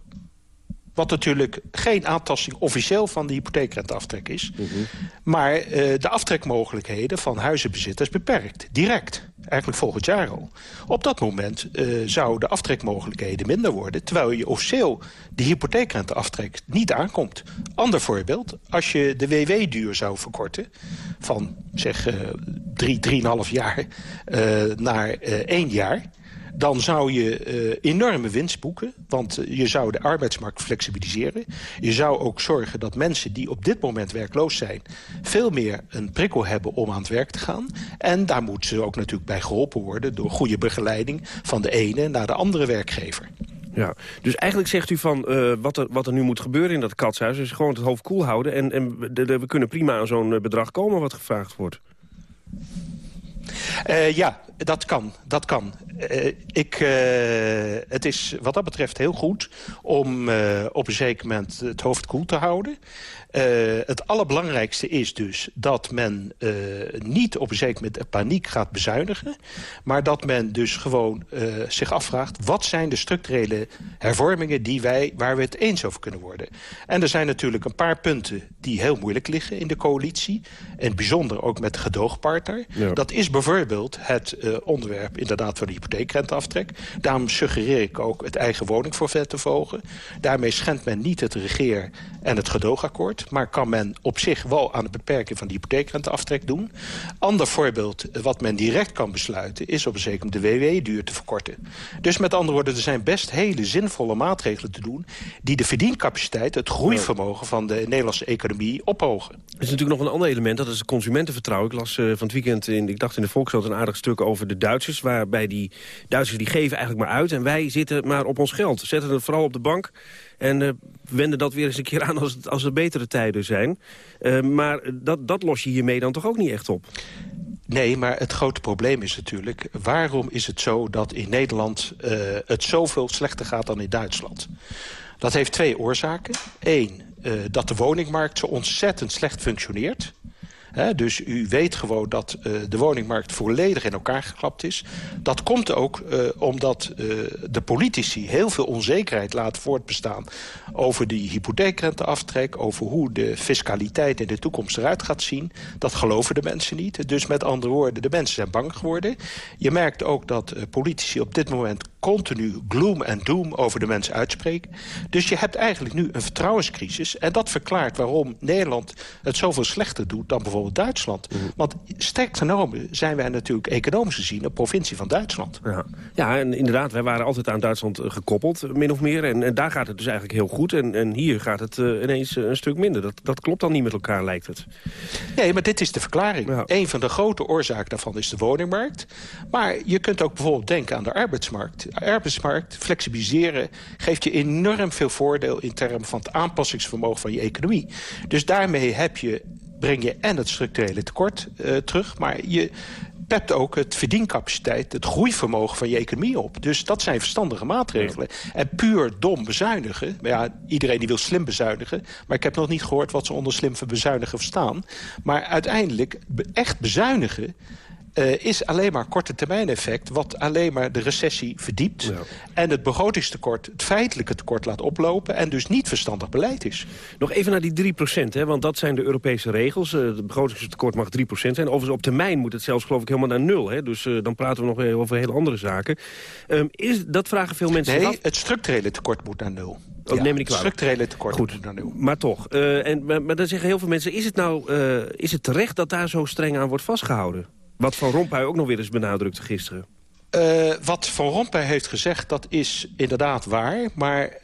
Wat natuurlijk geen aantasting officieel van de hypotheekrenteaftrek is. Mm -hmm. Maar uh, de aftrekmogelijkheden van huizenbezitters beperkt. Direct. Eigenlijk volgend jaar al. Op dat moment uh, zouden de aftrekmogelijkheden minder worden... terwijl je officieel de hypotheekrenteaftrek niet aankomt. Ander voorbeeld. Als je de WW-duur zou verkorten... van zeg uh, drie, drieënhalf jaar naar één jaar dan zou je uh, enorme winst boeken. Want uh, je zou de arbeidsmarkt flexibiliseren. Je zou ook zorgen dat mensen die op dit moment werkloos zijn... veel meer een prikkel hebben om aan het werk te gaan. En daar moeten ze ook natuurlijk bij geholpen worden... door goede begeleiding van de ene naar de andere werkgever. Ja, dus eigenlijk zegt u van uh, wat, er, wat er nu moet gebeuren in dat katshuis... is gewoon het hoofd koel houden. En, en de, we kunnen prima aan zo'n bedrag komen wat gevraagd wordt. Uh, ja, dat kan. Dat kan. Uh, ik, uh, het is wat dat betreft heel goed om op een zeker moment het hoofd koel te houden. Uh, het allerbelangrijkste is dus dat men uh, niet op een zeker moment paniek gaat bezuinigen. Maar dat men dus gewoon uh, zich afvraagt... wat zijn de structurele hervormingen die wij, waar we het eens over kunnen worden. En er zijn natuurlijk een paar punten die heel moeilijk liggen in de coalitie. En bijzonder ook met de gedoogpartner. Ja. Dat is bijvoorbeeld het onderwerp inderdaad van de hypotheekrenteaftrek. Daarom suggereer ik ook het eigen woningforfait te verhogen. Daarmee schendt men niet het regeer- en het gedoogakkoord maar kan men op zich wel aan het beperken van de hypotheekrenteaftrek doen. Ander voorbeeld wat men direct kan besluiten... is op een zeker moment de WW-duur te verkorten. Dus met andere woorden, er zijn best hele zinvolle maatregelen te doen... die de verdiencapaciteit, het groeivermogen van de Nederlandse economie ophogen. Er is natuurlijk nog een ander element, dat is het consumentenvertrouwen. Ik las uh, van het weekend, in, ik dacht in de Volkskrant een aardig stuk over de Duitsers... waarbij die Duitsers die geven eigenlijk maar uit... en wij zitten maar op ons geld. Zetten het vooral op de bank en uh, wenden dat weer eens een keer aan als, het, als er betere tijden zijn. Uh, maar dat, dat los je hiermee dan toch ook niet echt op? Nee, maar het grote probleem is natuurlijk... waarom is het zo dat in Nederland uh, het zoveel slechter gaat dan in Duitsland? Dat heeft twee oorzaken. Eén, dat de woningmarkt zo ontzettend slecht functioneert. Dus u weet gewoon dat uh, de woningmarkt volledig in elkaar geklapt is. Dat komt ook uh, omdat uh, de politici heel veel onzekerheid laten voortbestaan... over die hypotheekrenteaftrek, over hoe de fiscaliteit in de toekomst eruit gaat zien. Dat geloven de mensen niet. Dus met andere woorden, de mensen zijn bang geworden. Je merkt ook dat politici op dit moment continu gloom en doom over de mensen uitspreken. Dus je hebt eigenlijk nu een vertrouwenscrisis. En dat verklaart waarom Nederland het zoveel slechter doet dan bijvoorbeeld Duitsland. Mm. Want sterk genomen zijn wij natuurlijk economisch gezien een provincie van Duitsland. Ja, ja en inderdaad, wij waren altijd aan Duitsland gekoppeld, min of meer. En, en daar gaat het dus eigenlijk heel goed. En, en hier gaat het uh, ineens een stuk minder. Dat, dat klopt dan niet met elkaar, lijkt het. Nee, maar dit is de verklaring. Ja. Een van de grote oorzaken daarvan is de woningmarkt. Maar je kunt ook bijvoorbeeld denken aan de arbeidsmarkt arbeidsmarkt, flexibiliseren... geeft je enorm veel voordeel in termen van het aanpassingsvermogen van je economie. Dus daarmee heb je, breng je en het structurele tekort uh, terug... maar je pept ook het verdiencapaciteit, het groeivermogen van je economie op. Dus dat zijn verstandige maatregelen. En puur dom bezuinigen, maar ja, iedereen die wil slim bezuinigen... maar ik heb nog niet gehoord wat ze onder slim bezuinigen verstaan. Maar uiteindelijk echt bezuinigen uh, is alleen maar korte termijn effect... wat alleen maar de recessie verdiept... Ja. en het begrotingstekort, het feitelijke tekort laat oplopen... en dus niet verstandig beleid is. Nog even naar die 3 procent, want dat zijn de Europese regels. Uh, het begrotingstekort mag 3 procent zijn. Overigens op termijn moet het zelfs geloof ik helemaal naar nul. Hè? Dus uh, dan praten we nog weer over hele andere zaken. Um, is, dat vragen veel mensen Nee, af. het structurele tekort moet naar nul. Oh, ja, neem niet kwalijk. structurele tekort Goed, moet naar nul. Maar toch. En, maar, maar dan zeggen heel veel mensen... is het nou is het terecht dat daar zo streng aan wordt vastgehouden? Wat Van Rompuy ook nog weer eens benadrukte gisteren. Uh, wat Van Rompuy heeft gezegd, dat is inderdaad waar. Maar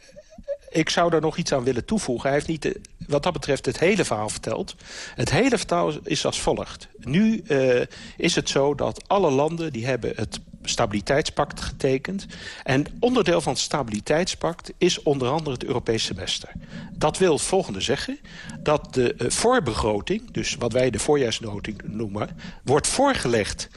ik zou daar nog iets aan willen toevoegen. Hij heeft niet, wat dat betreft, het hele verhaal verteld. Het hele verhaal is als volgt. Nu uh, is het zo dat alle landen die hebben het stabiliteitspact getekend. En onderdeel van het stabiliteitspact is onder andere het Europees semester. Dat wil het volgende zeggen. Dat de uh, voorbegroting, dus wat wij de voorjaarsnoting noemen... wordt voorgelegd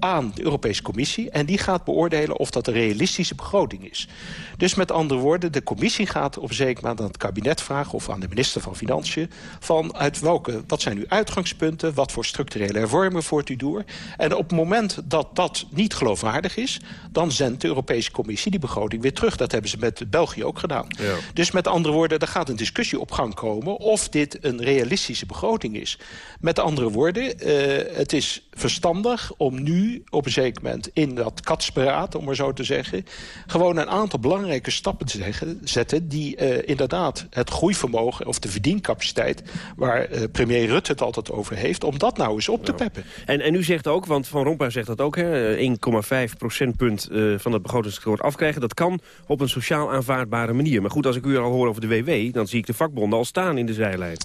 aan de Europese Commissie... en die gaat beoordelen of dat een realistische begroting is. Dus met andere woorden, de Commissie gaat op zeker aan het kabinet vragen... of aan de minister van Financiën, van uit welke, wat zijn uw uitgangspunten... wat voor structurele hervormingen voert u door... en op het moment dat dat niet geloofwaardig is... dan zendt de Europese Commissie die begroting weer terug. Dat hebben ze met België ook gedaan. Ja. Dus met andere woorden, er gaat een discussie op gang komen... of dit een realistische begroting is. Met andere woorden, uh, het is verstandig om nu op een zeker moment in dat katsberaad, om maar zo te zeggen... gewoon een aantal belangrijke stappen te zeggen, zetten... die uh, inderdaad het groeivermogen of de verdiencapaciteit... waar uh, premier Rutte het altijd over heeft, om dat nou eens op te peppen. En, en u zegt ook, want Van Rompuy zegt dat ook... 1,5 procentpunt uh, van het begrotingstekort afkrijgen... dat kan op een sociaal aanvaardbare manier. Maar goed, als ik u al hoor over de WW... dan zie ik de vakbonden al staan in de zijlijn.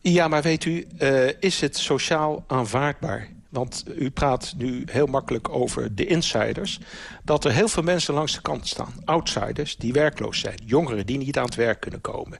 Ja, maar weet u, uh, is het sociaal aanvaardbaar? Want u praat nu heel makkelijk over de insiders. Dat er heel veel mensen langs de kant staan. Outsiders die werkloos zijn. Jongeren die niet aan het werk kunnen komen.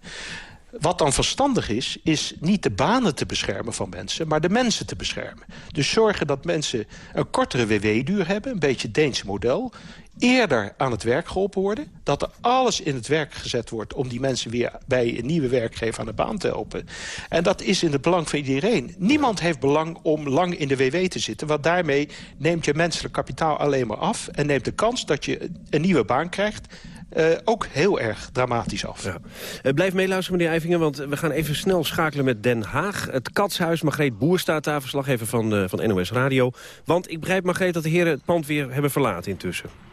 Wat dan verstandig is, is niet de banen te beschermen van mensen... maar de mensen te beschermen. Dus zorgen dat mensen een kortere WW-duur hebben. Een beetje het Deense model eerder aan het werk geholpen worden. Dat er alles in het werk gezet wordt om die mensen weer bij een nieuwe werkgever aan de baan te helpen. En dat is in het belang van iedereen. Niemand heeft belang om lang in de WW te zitten. Want daarmee neemt je menselijk kapitaal alleen maar af. En neemt de kans dat je een nieuwe baan krijgt uh, ook heel erg dramatisch af. Ja. Uh, blijf meeluisteren, meneer Eivingen, want we gaan even snel schakelen met Den Haag. Het Katshuis, Margreet Boer staat daar, verslaggever van, uh, van NOS Radio. Want ik begrijp, Margreet, dat de heren het pand weer hebben verlaten intussen.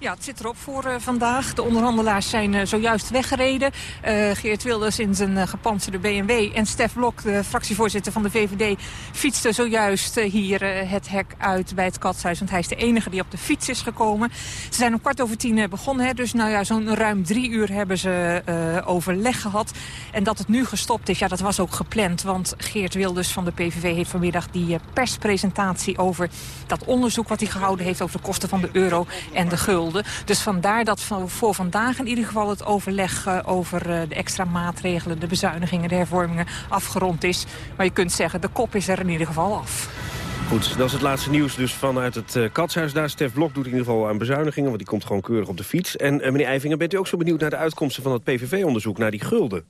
Ja, het zit erop voor uh, vandaag. De onderhandelaars zijn uh, zojuist weggereden. Uh, Geert Wilders in zijn gepantserde BMW en Stef Blok, de fractievoorzitter van de VVD, fietste zojuist hier het hek uit bij het Katshuis. Want hij is de enige die op de fiets is gekomen. Ze zijn om kwart over tien begonnen. Hè, dus nou ja, zo'n ruim drie uur hebben ze overleg gehad. En dat het nu gestopt is, ja, dat was ook gepland. Want Geert Wilders van de PVV heeft vanmiddag die perspresentatie over dat onderzoek wat hij gehouden heeft over de kosten van de euro en de Dus vandaar dat voor vandaag in ieder geval het overleg uh, over uh, de extra maatregelen, de bezuinigingen, de hervormingen afgerond is. Maar je kunt zeggen, de kop is er in ieder geval af. Goed, dat is het laatste nieuws dus vanuit het uh, Katshuis. Daar Stef Blok doet in ieder geval aan bezuinigingen... want die komt gewoon keurig op de fiets. En meneer Eivingen, bent u ook zo benieuwd naar de uitkomsten van het PVV-onderzoek... naar die gulden?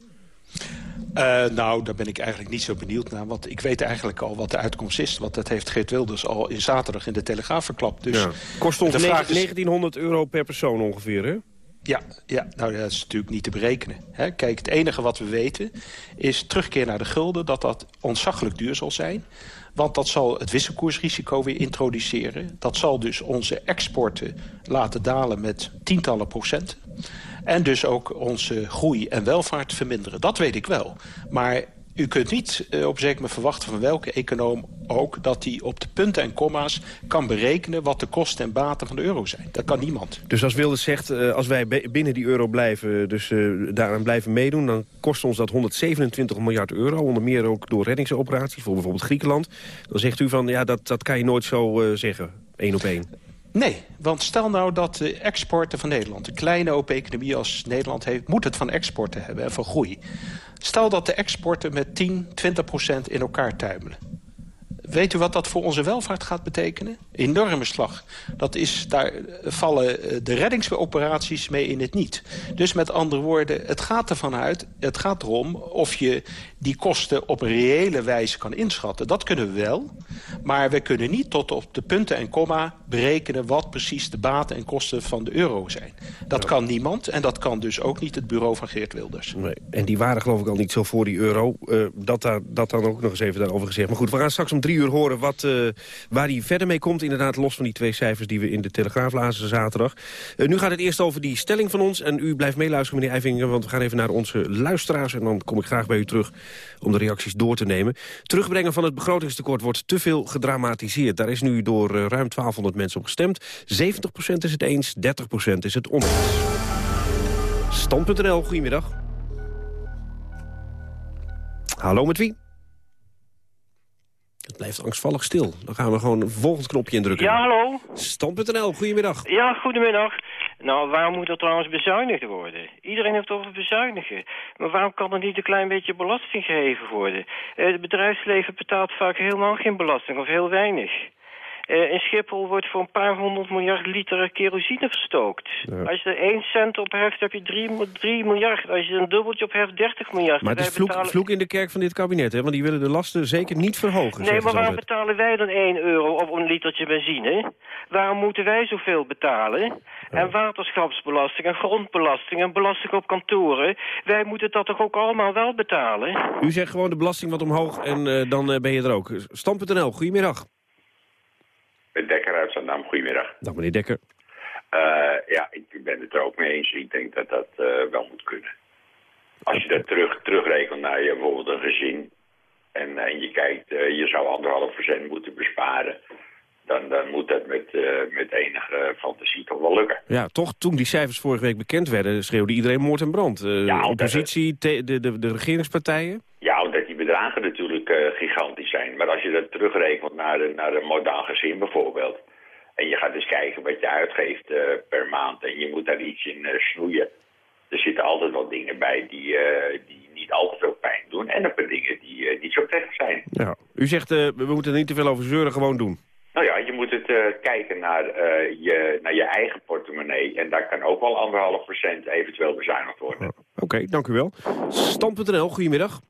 Uh, nou, daar ben ik eigenlijk niet zo benieuwd naar. Want ik weet eigenlijk al wat de uitkomst is. Want dat heeft Geert Wilders al in zaterdag in de Telegraaf verklapt. Dus ja. Kost ons 1900 euro per persoon ongeveer, hè? Ja, ja, nou dat is natuurlijk niet te berekenen. Hè. Kijk, het enige wat we weten is terugkeer naar de gulden... dat dat ontzaglijk duur zal zijn. Want dat zal het wisselkoersrisico weer introduceren. Dat zal dus onze exporten laten dalen met tientallen procenten. En dus ook onze groei en welvaart verminderen. Dat weet ik wel. Maar u kunt niet uh, op zeker moment verwachten van welke econoom ook... dat hij op de punten en komma's kan berekenen... wat de kosten en baten van de euro zijn. Dat kan niemand. Dus als Wilders zegt, uh, als wij binnen die euro blijven... dus uh, daaraan blijven meedoen... dan kost ons dat 127 miljard euro. Onder meer ook door reddingsoperaties voor bijvoorbeeld Griekenland. Dan zegt u van, ja, dat, dat kan je nooit zo zeggen, één op één. Nee, want stel nou dat de exporten van Nederland... een kleine open economie als Nederland heeft... moet het van exporten hebben en van groei. Stel dat de exporten met 10, 20 procent in elkaar tuimelen. Weet u wat dat voor onze welvaart gaat betekenen? Enorme slag. Dat is, daar vallen eh, de reddingsoperaties mee in het niet. Dus met andere woorden, het gaat ervan uit... het gaat erom of je die kosten op reële wijze kan inschatten. Dat kunnen we wel. Maar we kunnen niet tot op de punten en komma berekenen... wat precies de baten en kosten van de euro zijn. Dat kan niemand en dat kan dus ook niet het bureau van Geert Wilders. Nee. En die waren geloof ik al niet zo voor die euro. Uh, dat, daar, dat dan ook nog eens even daarover gezegd. Maar goed, we gaan straks om drie uur horen wat, uh, waar hij verder mee komt. Inderdaad, los van die twee cijfers die we in de Telegraaf lazen zaterdag. Uh, nu gaat het eerst over die stelling van ons. En u blijft meeluisteren, meneer Eivingen, want we gaan even naar onze luisteraars. En dan kom ik graag bij u terug om de reacties door te nemen. Terugbrengen van het begrotingstekort wordt te veel gedramatiseerd. Daar is nu door ruim 1200 mensen op gestemd. 70% is het eens, 30% is het oneens. Stand.nl, goedemiddag. Hallo met wie? Het blijft angstvallig stil. Dan gaan we gewoon een volgend knopje indrukken. Ja, hallo. Stand.nl, goedemiddag. Ja, goedemiddag. Nou, waarom moet er trouwens bezuinigd worden? Iedereen heeft over bezuinigen. Maar waarom kan er niet een klein beetje belasting geheven worden? Eh, het bedrijfsleven betaalt vaak helemaal geen belasting of heel weinig. Uh, in Schiphol wordt voor een paar honderd miljard liter kerosine verstookt. Als je er één cent op heft, heb je drie, miljard. Als je er een dubbeltje op heft, 30 miljard. Maar het is vloek, vloek, in de kerk van dit kabinet, hè? Want die willen de lasten zeker niet verhogen. Nee, maar waarom betalen wij dan 1 euro op een litertje benzine? Waarom moeten wij zoveel betalen? En waterschapsbelasting en grondbelasting en belasting op kantoren. Wij moeten dat toch ook allemaal wel betalen? U zegt gewoon de belasting wat omhoog en uh, dan uh, ben je er ook. Stam.nl, goedemiddag. Dekker uit Zandam, goedemiddag. Dag meneer Dekker. Uh, ja, ik ben het er ook mee eens. Ik denk dat dat uh, wel moet kunnen. Als je dat terug, terugrekent naar je, bijvoorbeeld een gezin... en, en je kijkt, uh, je zou anderhalf procent moeten besparen... Dan, dan, moet dat met, met enige fantasie toch wel lukken. Ja, toch, toen die cijfers vorige week bekend werden... schreeuwde iedereen moord en brand. ja, oppositie, de, de, de regeringspartijen? Ja, omdat die bedragen natuurlijk uh, gigantisch zijn. Maar als je dat terugrekent naar, de, naar een modaal gezin bijvoorbeeld... en je gaat eens kijken wat je uitgeeft uh, per maand... en je moet daar iets in uh, snoeien... er zitten altijd wel dingen bij die, die niet al te veel pijn doen... en een paar dingen die, die zo prettig zijn. Ja. U zegt, we moeten er niet te veel over zeuren, gewoon doen. Nou ja, je moet het kijken naar, je, naar je eigen portemonnee... en daar kan ook wel anderhalf procent eventueel bezuinigd worden. Oké, dank u wel. Stand.nl, goedemiddag.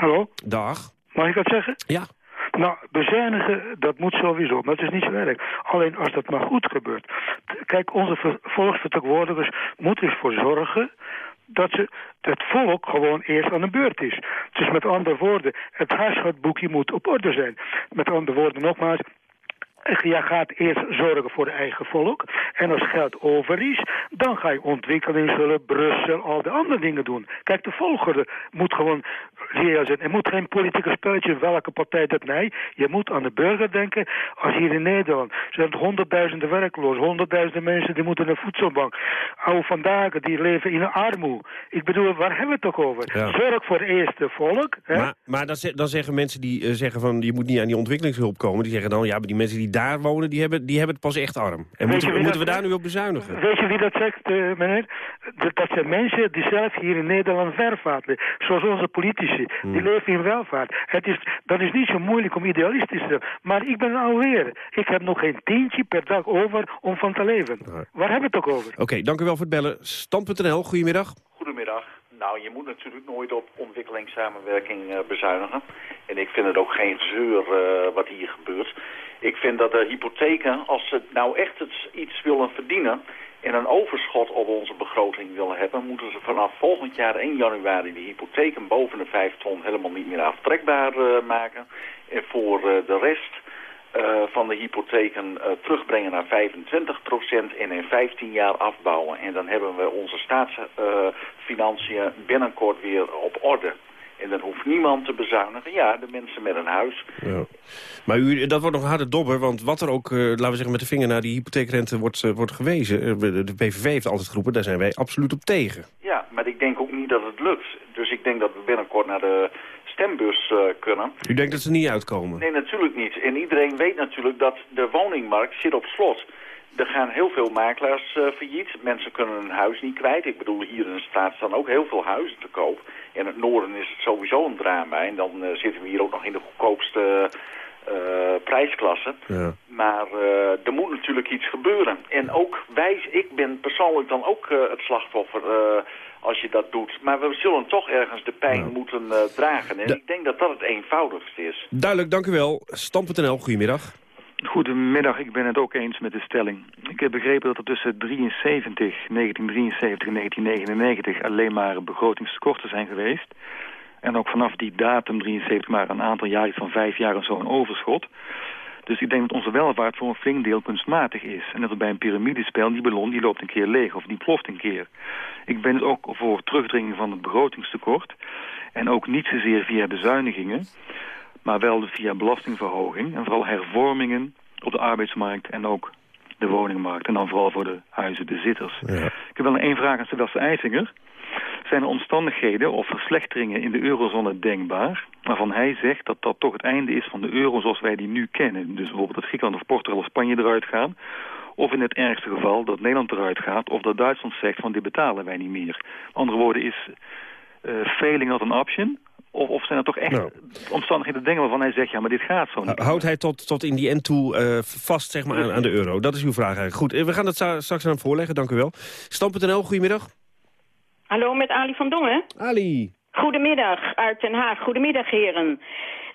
Hallo? Dag. Mag ik dat zeggen? Ja. Nou, bezuinigen, dat moet sowieso, maar het is niet zo erg. Alleen als dat maar goed gebeurt. Kijk, onze volksvertegenwoordigers moeten ervoor zorgen dat ze, het volk gewoon eerst aan de beurt is. Dus met andere woorden, het huishoudboekje moet op orde zijn. Met andere woorden, nogmaals, je gaat eerst zorgen voor eigen volk. En als geld over is, dan ga je ontwikkelingshulp, Brussel, al de andere dingen doen. Kijk, de volgorde moet gewoon reëel zijn. Er moet geen politieke spelletje, welke partij dat nee. Je moet aan de burger denken. Als hier in Nederland zijn honderdduizenden werkloos, honderdduizenden mensen die moeten naar voedselbank. Oude vandaag, die leven in armoede. Ik bedoel, waar hebben we het toch over? Zorg voor eerst het volk. Hè? Maar, maar dan, dan, zeggen mensen die uh, zeggen van je moet niet aan die ontwikkelingshulp komen. Die zeggen dan, ja, maar die mensen die daar wonen, die hebben, die hebben het pas echt arm. En moeten, we, moeten we daar nu op bezuinigen? Weet je wie dat zegt, uh, meneer? Dat, dat, zijn mensen die zelf hier in Nederland vervaarten. Zoals onze politici. Hmm. Die leven in welvaart. Het is, dat is niet zo moeilijk om idealistisch te zijn. Maar ik ben alweer. Ik heb nog geen tientje per dag over om van te leven. Waar hebben we het ook over? Oké, dank u wel voor het bellen. Stand.nl, goedemiddag. Goedemiddag. Nou, je moet natuurlijk nooit op ontwikkelingssamenwerking uh, bezuinigen. En ik vind het ook geen zeur uh, wat hier gebeurt. Ik vind dat de hypotheken, als ze nou echt iets willen verdienen... en een overschot op onze begroting willen hebben... moeten ze vanaf volgend jaar 1 januari de hypotheken boven de 5 ton helemaal niet meer aftrekbaar uh, maken. En voor de rest uh, van de hypotheken terugbrengen naar 25% en in 15 jaar afbouwen. En dan hebben we onze staatsfinanciën binnenkort weer op orde. En dan hoeft niemand te bezuinigen. Ja, de mensen met een huis. Ja. Maar u, dat wordt nog een harde dobber, want wat er ook, uh, laten we zeggen, met de vinger naar die hypotheekrente wordt, uh, wordt gewezen. De PVV heeft altijd geroepen, daar zijn wij absoluut op tegen. Ja, maar ik denk ook niet dat het lukt. Dus ik denk dat we binnenkort naar de stembus kunnen. U denkt dat ze niet uitkomen? Nee, natuurlijk niet. En iedereen weet natuurlijk dat de woningmarkt zit op slot. Er gaan heel veel makelaars uh, failliet. Mensen kunnen hun huis niet kwijt. Ik bedoel, hier in de staat staan ook heel veel huizen te koop. In het noorden is het sowieso een drama. En dan uh, zitten we hier ook nog in de goedkoopste uh, prijsklasse. Ja. Maar er moet natuurlijk iets gebeuren. En ook wij, ik ben persoonlijk dan ook het slachtoffer als je dat doet. Maar we zullen toch ergens de pijn ja. moeten dragen. En ik denk dat dat het eenvoudigste is. Duidelijk, dank u wel. Stam.nl, goedemiddag. Goedemiddag, ik ben het ook eens met de stelling. Ik heb begrepen dat er tussen 73, 1973 en 1999 alleen maar begrotingstekorten zijn geweest. En ook vanaf die datum 73 maar een aantal jaar, van vijf jaar en zo, een overschot. Dus ik denk dat onze welvaart voor een flink deel kunstmatig is. En dat bij een piramidespel, die ballon die loopt een keer leeg of die ploft een keer. Ik ben het ook voor terugdringing van het begrotingstekort. En ook niet zozeer via bezuinigingen maar wel via belastingverhoging en vooral hervormingen op de arbeidsmarkt en ook de woningmarkt. En dan vooral voor de huizenbezitters. Ja. Ik heb wel één vraag aan Sebastian Eisinger. Zijn er omstandigheden of verslechteringen in de eurozone denkbaar... waarvan hij zegt dat dat toch het einde is van de euro zoals wij die nu kennen? Dus bijvoorbeeld dat Griekenland of Portugal of Spanje eruit gaan... of in het ergste geval dat Nederland eruit gaat... of dat Duitsland zegt van dit betalen wij niet meer. Andere woorden is uh, failing not an option... Of, of zijn er toch echt nou. omstandigheden dingen waarvan hij zegt... ja, maar dit gaat zo niet. Houdt hij tot, tot in die end toe uh, vast zeg maar, aan, aan, de euro? Dat is uw vraag eigenlijk. Goed, eh, we gaan het straks aan hem voorleggen, dank u wel. Stam.nl, goedemiddag. Hallo, met Ali van Dongen. Ali. Goedemiddag, uit Den Haag. Goedemiddag, heren.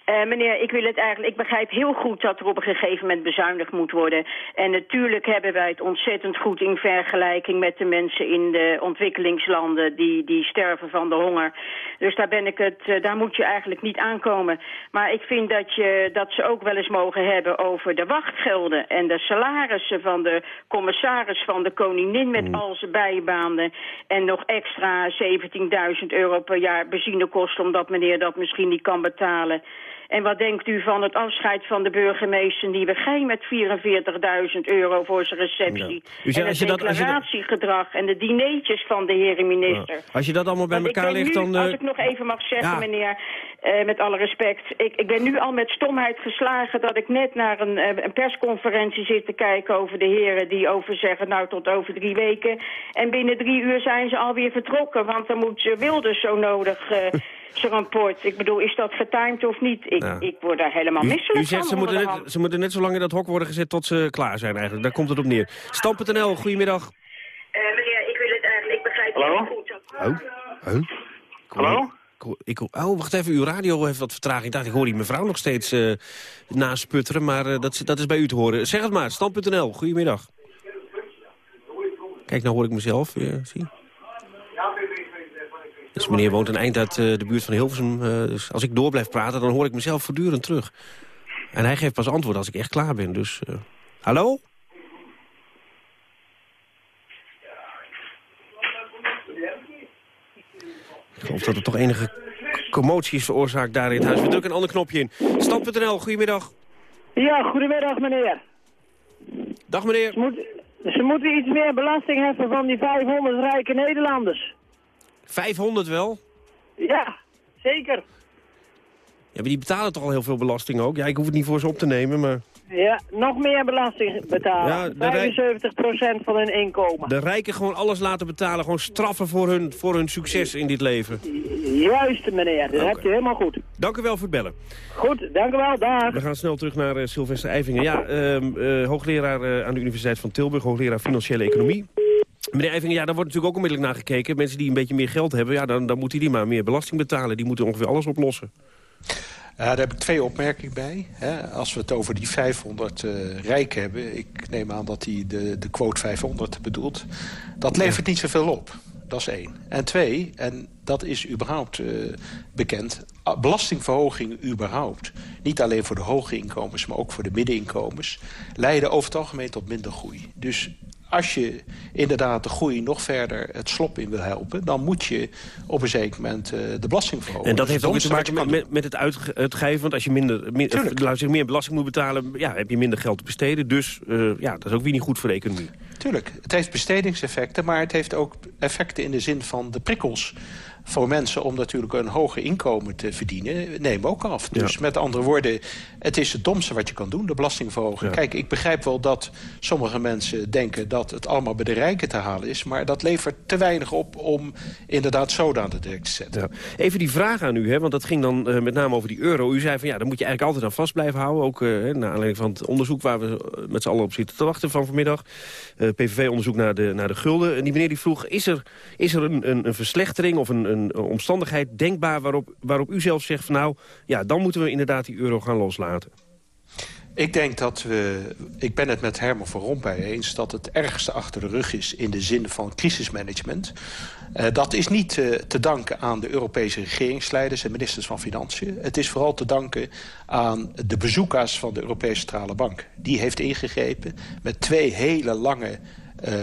Uh, meneer, ik wil het eigenlijk. Ik begrijp heel goed dat er op een gegeven moment bezuinigd moet worden. En natuurlijk hebben wij het ontzettend goed in vergelijking met de mensen in de ontwikkelingslanden die, die sterven van de honger. Dus daar ben ik het, uh, daar moet je eigenlijk niet aankomen. Maar ik vind dat, je, dat ze ook wel eens mogen hebben over de wachtgelden en de salarissen van de commissaris van de koningin met mm. al zijn bijbaanden. En nog extra 17.000 euro per jaar benzinekosten omdat meneer dat misschien niet kan betalen. En wat denkt u van het afscheid van de burgemeester Nieuwegein met 44.000 euro voor zijn receptie? Ja. en het declaratiegedrag en de dineetjes van de heren minister. Als je dat allemaal bij elkaar ligt, dan... Als ik nog even mag zeggen, meneer, uh, met alle respect. Ik, ik ben nu al met stomheid geslagen dat ik net naar een, uh, een persconferentie zit te kijken over de heren die over zeggen, nou tot over drie weken. En binnen drie uur zijn ze alweer vertrokken, want dan moet Wilders zo nodig... Uh, zijn rapport. Ik bedoel, is dat getimed of niet? Ik, ik word daar helemaal misselijk u zegt, van. Ze moeten, net, ze moeten net zo lang in dat hok worden gezet tot ze klaar zijn eigenlijk. Daar komt het op neer. Stam.nl, goedemiddag. Uh, meneer, ik wil het eigenlijk, ik begrijp Hallo? het goed. Oh, oh. Hallo? Ik, oh, wacht even, uw radio heeft wat vertraging. Ik dacht, ik hoor die mevrouw nog steeds uh, nasputteren, maar uh, dat, dat is bij u te horen. Zeg het maar, stand.nl, goedemiddag. Kijk, nou hoor ik mezelf weer, zie dus meneer woont een eind uit uh, de buurt van Hilversum. Uh, dus als ik door blijf praten, dan hoor ik mezelf voortdurend terug. En hij geeft pas antwoord als ik echt klaar ben. Dus, uh... hallo? Ik geloof dat er toch enige commotie is veroorzaakt daar in het huis. We drukken een ander knopje in. Stand.nl, goedemiddag. Ja, goedemiddag meneer. Dag meneer. Ze, moet, ze moeten iets meer belasting heffen van die 500 rijke Nederlanders. 500 wel? Ja, zeker. Ja, maar die betalen toch al heel veel belasting ook? Ja, ik hoef het niet voor ze op te nemen, maar... Ja, nog meer belasting betalen. Ja, 75% van hun inkomen. De rijken gewoon alles laten betalen. Gewoon straffen voor hun, voor hun succes in dit leven. Juist, meneer. Dat heb je helemaal goed. Dank u wel voor het bellen. Goed, dank u wel. Dag. We gaan snel terug naar uh, Sylvester Eivingen. Ja, uh, hoogleraar uh, aan de Universiteit van Tilburg. Hoogleraar Financiële Economie. Meneer Eivingen, ja, daar wordt natuurlijk ook onmiddellijk naar gekeken. Mensen die een beetje meer geld hebben, ja, dan, dan moeten die maar meer belasting betalen. Die moeten ongeveer alles oplossen. Ja, daar heb ik twee opmerkingen bij. Als we het over die 500 uh, rijken hebben... ik neem aan dat hij de, de quote 500 bedoelt... dat levert niet zoveel op. Dat is één. En twee, en dat is überhaupt uh, bekend... belastingverhoging überhaupt... niet alleen voor de hoge inkomens, maar ook voor de middeninkomens... leiden over het algemeen tot minder groei. Dus als je inderdaad de groei nog verder het slop in wil helpen... dan moet je op een zeker moment uh, de belasting verhogen. En dat heeft ook te maken met, met het uitgeven. Want als je minder, meer, meer belasting moet betalen... Ja, heb je minder geld te besteden. Dus uh, ja, dat is ook weer niet goed voor de economie. Tuurlijk, het heeft bestedingseffecten... maar het heeft ook effecten in de zin van de prikkels voor mensen om natuurlijk een hoger inkomen te verdienen, nemen ook af. Dus met andere woorden, het is het domste wat je kan doen, de belastingverhoging. Kijk, ik begrijp wel dat sommige mensen denken dat het allemaal bij de rijken te halen is... maar dat levert te weinig op om inderdaad zoden aan de dek te zetten. Even die vraag aan u, hè, want dat ging dan uh, met name over die euro. U zei van ja, daar moet je eigenlijk altijd aan vast blijven houden. Ook uh, naar aanleiding van het onderzoek waar we met z'n allen op zitten te wachten van vanmiddag. Uh, PVV-onderzoek naar de, naar de gulden. En die meneer die vroeg, is er, is er een, een, een verslechtering of een een omstandigheid denkbaar waarop, waarop u zelf zegt... van nou, ja, dan moeten we inderdaad die euro gaan loslaten? Ik denk dat we, ik ben het met Herman van Rompuy eens... dat het ergste achter de rug is in de zin van crisismanagement. Uh, dat is niet uh, te danken aan de Europese regeringsleiders en ministers van Financiën. Het is vooral te danken aan de bezoekers van de Europese Centrale Bank. Die heeft ingegrepen met twee hele lange uh,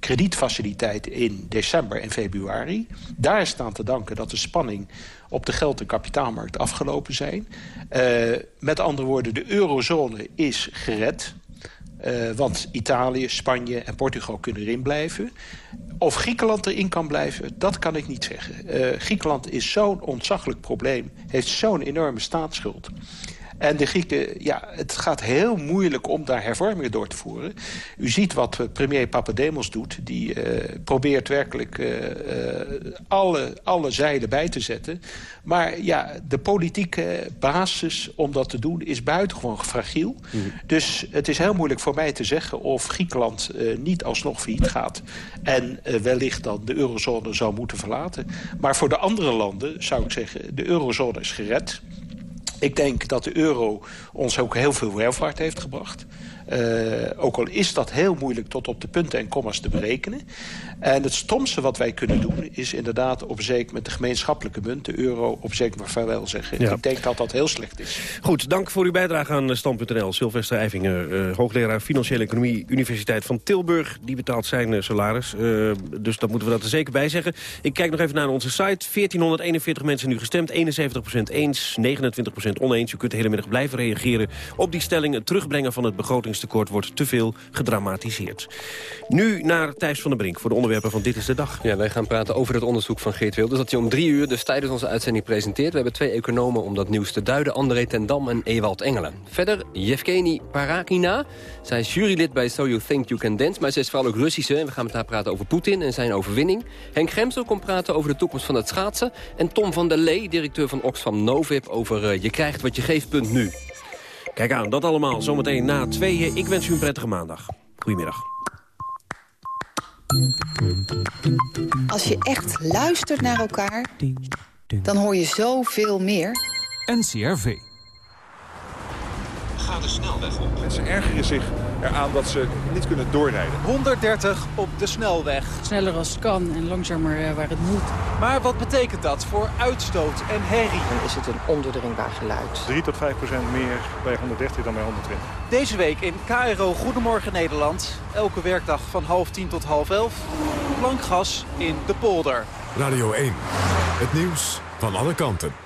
kredietfaciliteit in december en februari. Daar is aan te danken dat de spanning op de geld- en kapitaalmarkt afgelopen zijn. Uh, met andere woorden, de eurozone is gered. Uh, want Italië, Spanje en Portugal kunnen erin blijven. Of Griekenland erin kan blijven, dat kan ik niet zeggen. Uh, Griekenland is zo'n ontzaglijk probleem, heeft zo'n enorme staatsschuld... En de Grieken, ja, het gaat heel moeilijk om daar hervormingen door te voeren. U ziet wat eh, premier Papademos doet. Die uh, probeert werkelijk uh, uh, alle, alle zijden bij te zetten. Maar ja, de politieke basis om dat te doen is buitengewoon fragiel. Mm. Dus het is heel moeilijk voor mij te zeggen of Griekenland niet alsnog failliet gaat. En wellicht dan de eurozone zou moeten verlaten. Maar voor de andere landen zou ik zeggen, de eurozone is gered. Ik denk dat de euro ons ook heel veel welvaart heeft gebracht. Uh, ook al is dat heel moeilijk tot op de punten en kommas te berekenen. En het stomste wat wij kunnen doen is inderdaad op zeker met de gemeenschappelijke munt, de euro, op zeker maar vaarwel zeggen. Ja. Ik denk dat dat heel slecht is. Goed, dank voor uw bijdrage aan Stand.nl. Sylvester Eivingen, uh, hoogleraar Financiële Economie, Universiteit van Tilburg. Die betaalt zijn uh, salaris, dus dat moeten we dat er zeker bij zeggen. Ik kijk nog even naar onze site. 1441 mensen nu gestemd, 71% eens, 29% oneens. U kunt de hele middag blijven reageren op die stelling. Het terugbrengen van het begroting begrotingstekort wordt te veel gedramatiseerd. Nu naar Thijs van der Brink voor de onderwerpen van Dit is de Dag. Ja, wij gaan praten over het onderzoek van Geert Wilders... dat hij om drie uur dus tijdens onze uitzending presenteert. We hebben twee economen om dat nieuws te duiden. André ten Dam en Ewald Engelen. Verder Yevgeny Parakina. Zij is jurylid bij So You Think You Can Dance... maar ze is vooral ook Russische. En we gaan met haar praten over Poetin en zijn overwinning. Henk Gremsel komt praten over de toekomst van het schaatsen. En Tom van der Lee, directeur van Oxfam Novib... over uh, Je krijgt wat je geeft, nu. Kijk aan, dat allemaal zometeen na tweeën. Ik wens u een prettige maandag. Goedemiddag. Als je echt luistert naar elkaar, dan hoor je zoveel meer. NCRV. Ga de snelweg op. Mensen ergeren zich eraan dat ze niet kunnen doorrijden. 130 op de snelweg. Sneller als het kan en langzamer eh, waar het moet. Maar wat betekent dat voor uitstoot en herrie? Dan is het een ondoordringbaar geluid. 3 tot 5 procent meer bij 130 dan bij 120. Deze week in KRO Goedemorgen Nederland. Elke werkdag van half tien tot half elf. Plankgas in de polder. Radio 1. Het nieuws van alle kanten.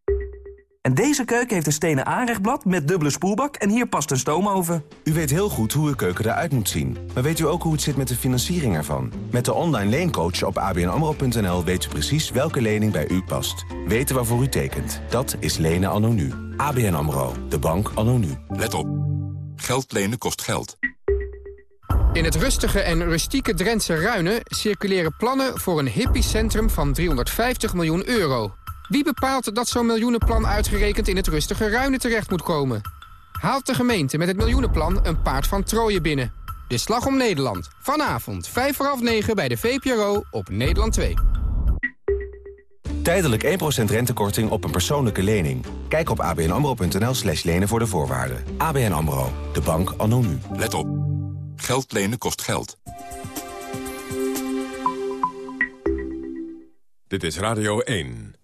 En deze keuken heeft een stenen aanrechtblad met dubbele spoelbak... en hier past een stoomoven. U weet heel goed hoe uw keuken eruit moet zien. Maar weet u ook hoe het zit met de financiering ervan? Met de online leencoach op abnamro.nl weet u precies welke lening bij u past. Weten waarvoor u tekent. Dat is lenen anno nu. ABN AMRO. De bank anno nu. Let op. Geld lenen kost geld. In het rustige en rustieke Drentse Ruinen circuleren plannen voor een hippiecentrum van 350 miljoen euro. Wie bepaalt dat zo'n miljoenenplan uitgerekend in het rustige Ruinen terecht moet komen? Haalt de gemeente met het miljoenenplan een paard van Troje binnen? De Slag om Nederland. Vanavond, 5 voor half 9 bij de VPRO op Nederland 2. Tijdelijk 1% rentekorting op een persoonlijke lening. Kijk op abnamro.nl slash lenen voor de voorwaarden. ABN AMRO, de bank anno nu. Let op. Geld lenen kost geld. Dit is Radio 1.